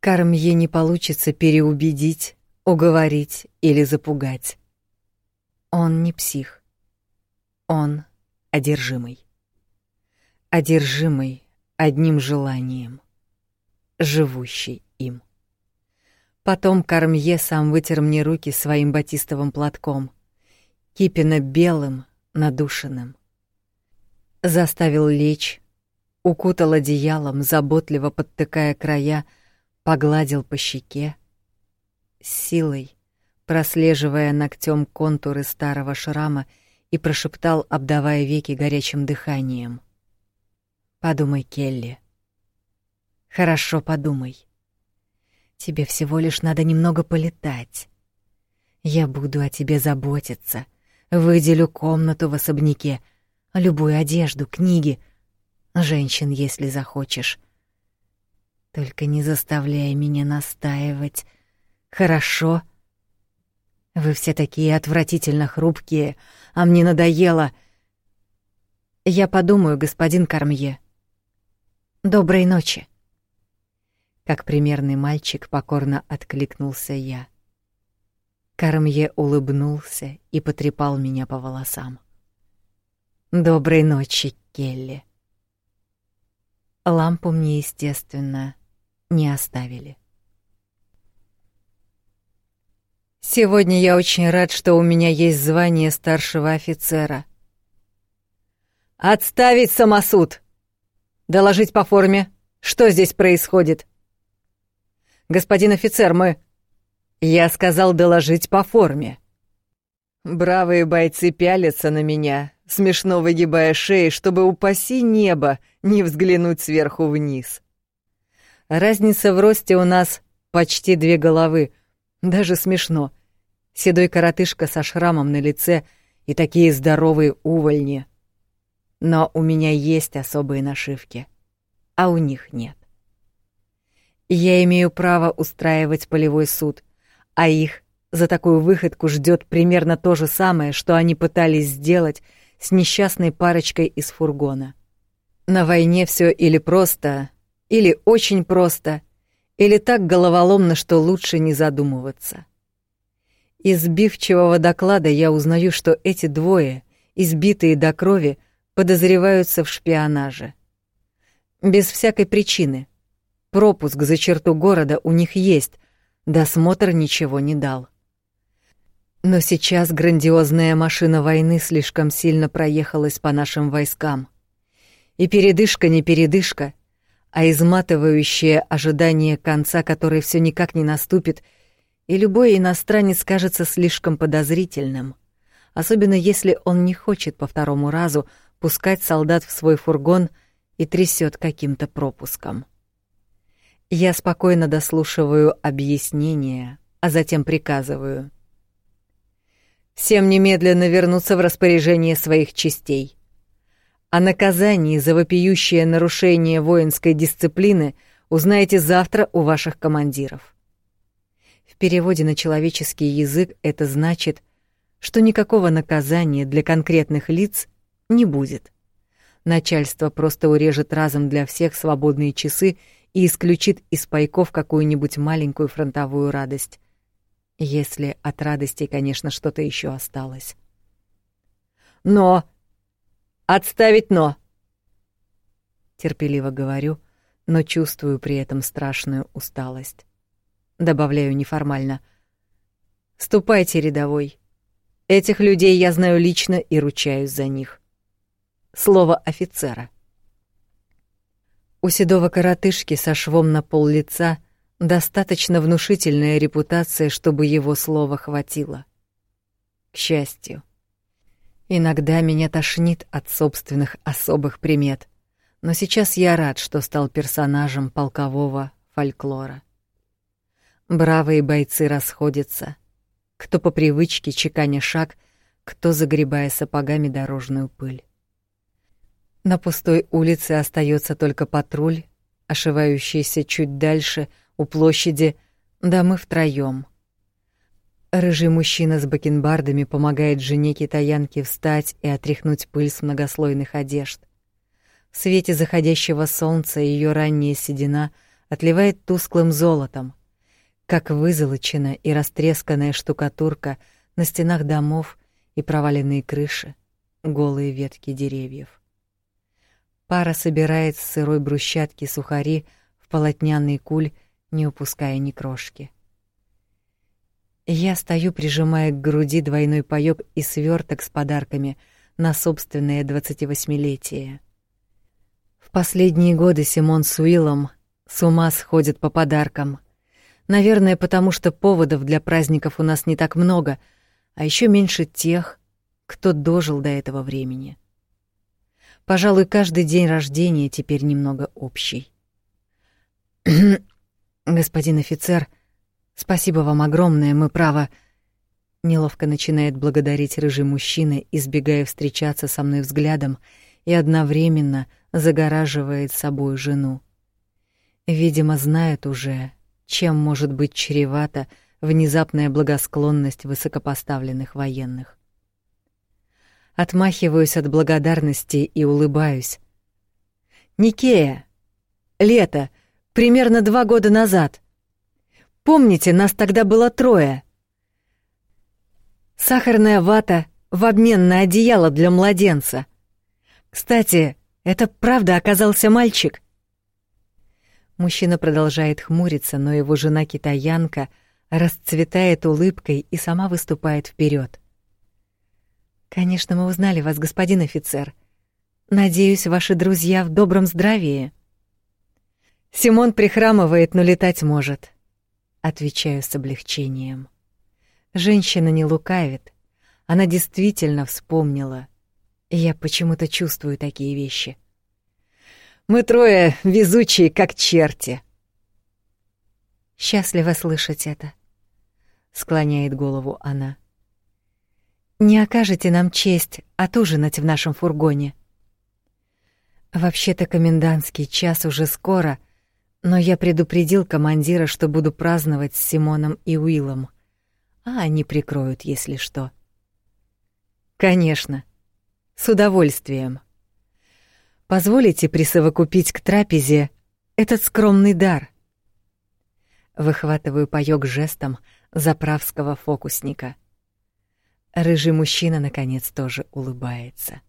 Кармье не получится переубедить, уговорить или запугать. Он не псих. Он одержимый. Одержимый одним желанием, живущий им. Потом Кармье сам вытер мне руки своим батистовым платком, кипенно белым, надушенным. Заставил лечь, укутал одеялом, заботливо подтыкая края, погладил по щеке, с силой, прослеживая ногтем контуры старого шрама, и прошептал, обдавая веки горячим дыханием. «Подумай, Келли. Хорошо подумай. Тебе всего лишь надо немного полетать. Я буду о тебе заботиться, выделю комнату в особняке, любую одежду, книги, женщин, если захочешь. Только не заставляй меня настаивать. Хорошо?» Вы все такие отвратительно хрупкие, а мне надоело. Я подумаю, господин Кармье. Доброй ночи. Как примерный мальчик покорно откликнулся я. Кармье улыбнулся и потрепал меня по волосам. Доброй ночи, Келли. Лампу мне, естественно, не оставили. Сегодня я очень рад, что у меня есть звание старшего офицера. Отставить самосуд. Доложить по форме. Что здесь происходит? Господин офицер, мы Я сказал доложить по форме. Бравые бойцы пялятся на меня, смешно выгибая шеи, чтобы упаси небо, не взглянуть сверху вниз. Разница в росте у нас почти две головы, даже смешно. Седой коротышка со шрамом на лице и такие здоровые увольни. Но у меня есть особые нашивки, а у них нет. Я имею право устраивать полевой суд, а их за такую выходку ждет примерно то же самое, что они пытались сделать с несчастной парочкой из фургона. На войне все или просто, или очень просто, или так головоломно, что лучше не задумываться. Из сбивчивого доклада я узнаю, что эти двое, избитые до крови, подозреваются в шпионаже. Без всякой причины. Пропуск за черту города у них есть, досмотр ничего не дал. Но сейчас грандиозная машина войны слишком сильно проехалась по нашим войскам. И передышка не передышка, а изматывающее ожидание конца, которое все никак не наступит — и любой иностранец кажется слишком подозрительным, особенно если он не хочет по второму разу пускать солдат в свой фургон и трясет каким-то пропуском. Я спокойно дослушиваю объяснения, а затем приказываю. Всем немедленно вернуться в распоряжение своих частей. О наказании за вопиющее нарушение воинской дисциплины узнаете завтра у ваших командиров. В переводе на человеческий язык это значит, что никакого наказания для конкретных лиц не будет. Начальство просто урежет разом для всех свободные часы и исключит из пайков какую-нибудь маленькую фронтовую радость. Если от радости, конечно, что-то еще осталось. Но! Отставить но! Терпеливо говорю, но чувствую при этом страшную усталость добавляю неформально. Ступайте, рядовой. Этих людей я знаю лично и ручаюсь за них. Слово офицера. У седого коротышки со швом на пол лица достаточно внушительная репутация, чтобы его слова хватило. К счастью. Иногда меня тошнит от собственных особых примет, но сейчас я рад, что стал персонажем полкового фольклора. Бравые бойцы расходятся. Кто по привычке чеканя шаг, кто загребая сапогами дорожную пыль. На пустой улице остается только патруль, ошивающийся чуть дальше, у площади, да мы втроем. Рыжий мужчина с бакенбардами помогает жене китаянке встать и отряхнуть пыль с многослойных одежд. В свете заходящего солнца ее ранняя седина отливает тусклым золотом, как вызолочена и растресканная штукатурка на стенах домов и проваленные крыши, голые ветки деревьев. Пара собирает с сырой брусчатки сухари в полотняный куль, не упуская ни крошки. Я стою, прижимая к груди двойной паёк и сверток с подарками на собственное двадцативосьмилетие. В последние годы Симон с Уиллом с ума сходит по подаркам. Наверное, потому что поводов для праздников у нас не так много, а еще меньше тех, кто дожил до этого времени. Пожалуй, каждый день рождения теперь немного общий. Господин офицер, спасибо вам огромное, мы право неловко начинает благодарить рыжий мужчина, избегая встречаться со мной взглядом и одновременно загораживает собой жену. Видимо, знает уже, чем может быть чревата внезапная благосклонность высокопоставленных военных. Отмахиваюсь от благодарности и улыбаюсь. Никея. Лето, примерно два года назад. Помните, нас тогда было трое. Сахарная вата в обмен на одеяло для младенца. Кстати, это правда оказался мальчик. Мужчина продолжает хмуриться, но его жена-китаянка расцветает улыбкой и сама выступает вперед. Конечно, мы узнали вас, господин офицер. Надеюсь, ваши друзья в добром здравии. Симон прихрамывает, но летать может, отвечаю с облегчением. Женщина не лукавит. Она действительно вспомнила. Я почему-то чувствую такие вещи. Мы трое везучие, как черти. Счастливо слышать это, склоняет голову она. Не окажете нам честь отужинать в нашем фургоне. Вообще-то комендантский час уже скоро, но я предупредил командира, что буду праздновать с Симоном и Уиллом, а они прикроют, если что. Конечно, с удовольствием. Позволите присовокупить к трапезе этот скромный дар. Выхватываю паёк жестом заправского фокусника. Рыжий мужчина наконец тоже улыбается.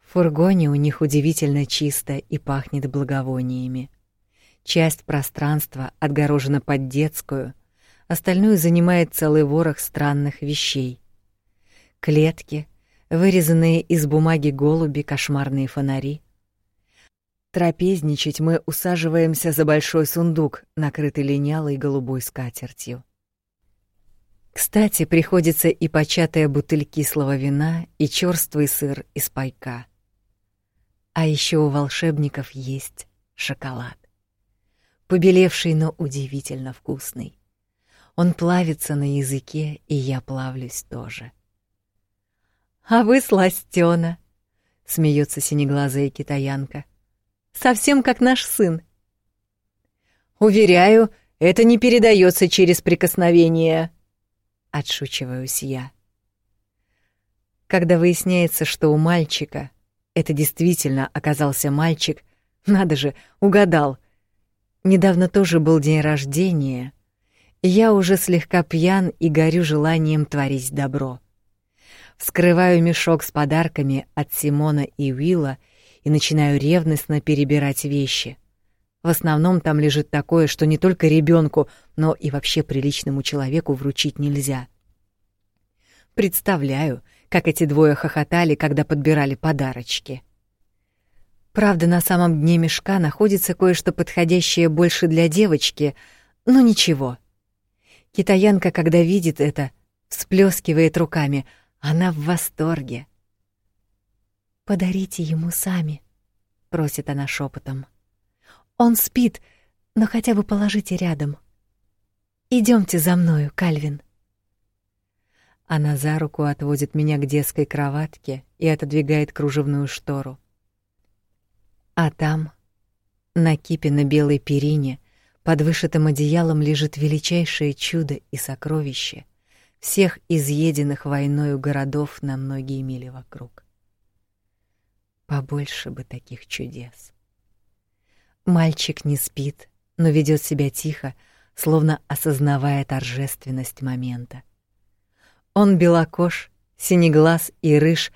В фургоне у них удивительно чисто и пахнет благовониями. Часть пространства отгорожена под детскую, остальную занимает целый ворох странных вещей. Клетки, вырезанные из бумаги голуби, кошмарные фонари. Трапезничать мы усаживаемся за большой сундук, накрытый линялой голубой скатертью. Кстати, приходится и початая бутыль кислого вина, и чёрствый сыр из пайка. А еще у волшебников есть шоколад. Побелевший, но удивительно вкусный. Он плавится на языке, и я плавлюсь тоже. А вы сластёна, смеется синеглазая китаянка. Совсем как наш сын. Уверяю, это не передается через прикосновение, отшучиваюсь я. Когда выясняется, что у мальчика это действительно оказался мальчик, надо же, угадал. Недавно тоже был день рождения. Я уже слегка пьян и горю желанием творить добро. Вскрываю мешок с подарками от Симона и Уилла и начинаю ревностно перебирать вещи. В основном там лежит такое, что не только ребенку, но и вообще приличному человеку вручить нельзя. Представляю, как эти двое хохотали, когда подбирали подарочки. Правда, на самом дне мешка находится кое-что подходящее больше для девочки, но ничего. Китаянка, когда видит это, всплескивает руками — она в восторге. «Подарите ему сами», — просит она шепотом. «Он спит, но хотя бы положите рядом. Идемте за мною, Кальвин». Она за руку отводит меня к детской кроватке и отодвигает кружевную штору. А там, на кипе на белой перине, под вышитым одеялом лежит величайшее чудо и сокровище — всех изъеденных войною городов на многие мили вокруг. Побольше бы таких чудес. Мальчик не спит, но ведет себя тихо, словно осознавая торжественность момента. Он белокож, синеглаз и рыж,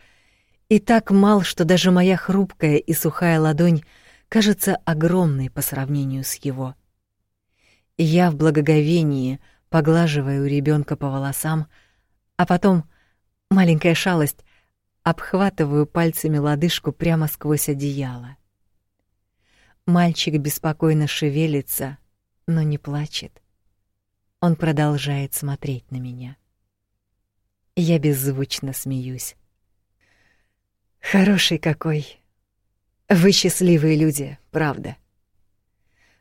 и так мал, что даже моя хрупкая и сухая ладонь кажется огромной по сравнению с его. Я в благоговении поглаживаю ребенка по волосам, а потом маленькая шалость обхватываю пальцами лодыжку прямо сквозь одеяло. Мальчик беспокойно шевелится, но не плачет. Он продолжает смотреть на меня. Я беззвучно смеюсь. Хороший какой. Вы счастливые люди, правда.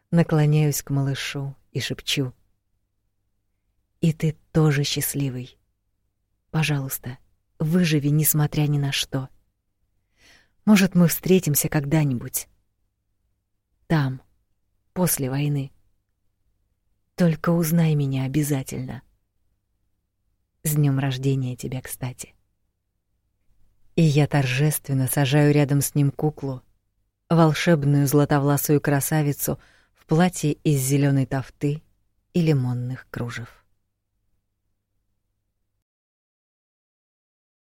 Наклоняюсь к малышу и шепчу: И ты тоже счастливый. Пожалуйста, выживи, несмотря ни на что. Может, мы встретимся когда-нибудь. Там, после войны. Только узнай меня обязательно. С днем рождения тебя, кстати. И я торжественно сажаю рядом с ним куклу, волшебную златовласую красавицу в платье из зеленой тафты и лимонных кружев.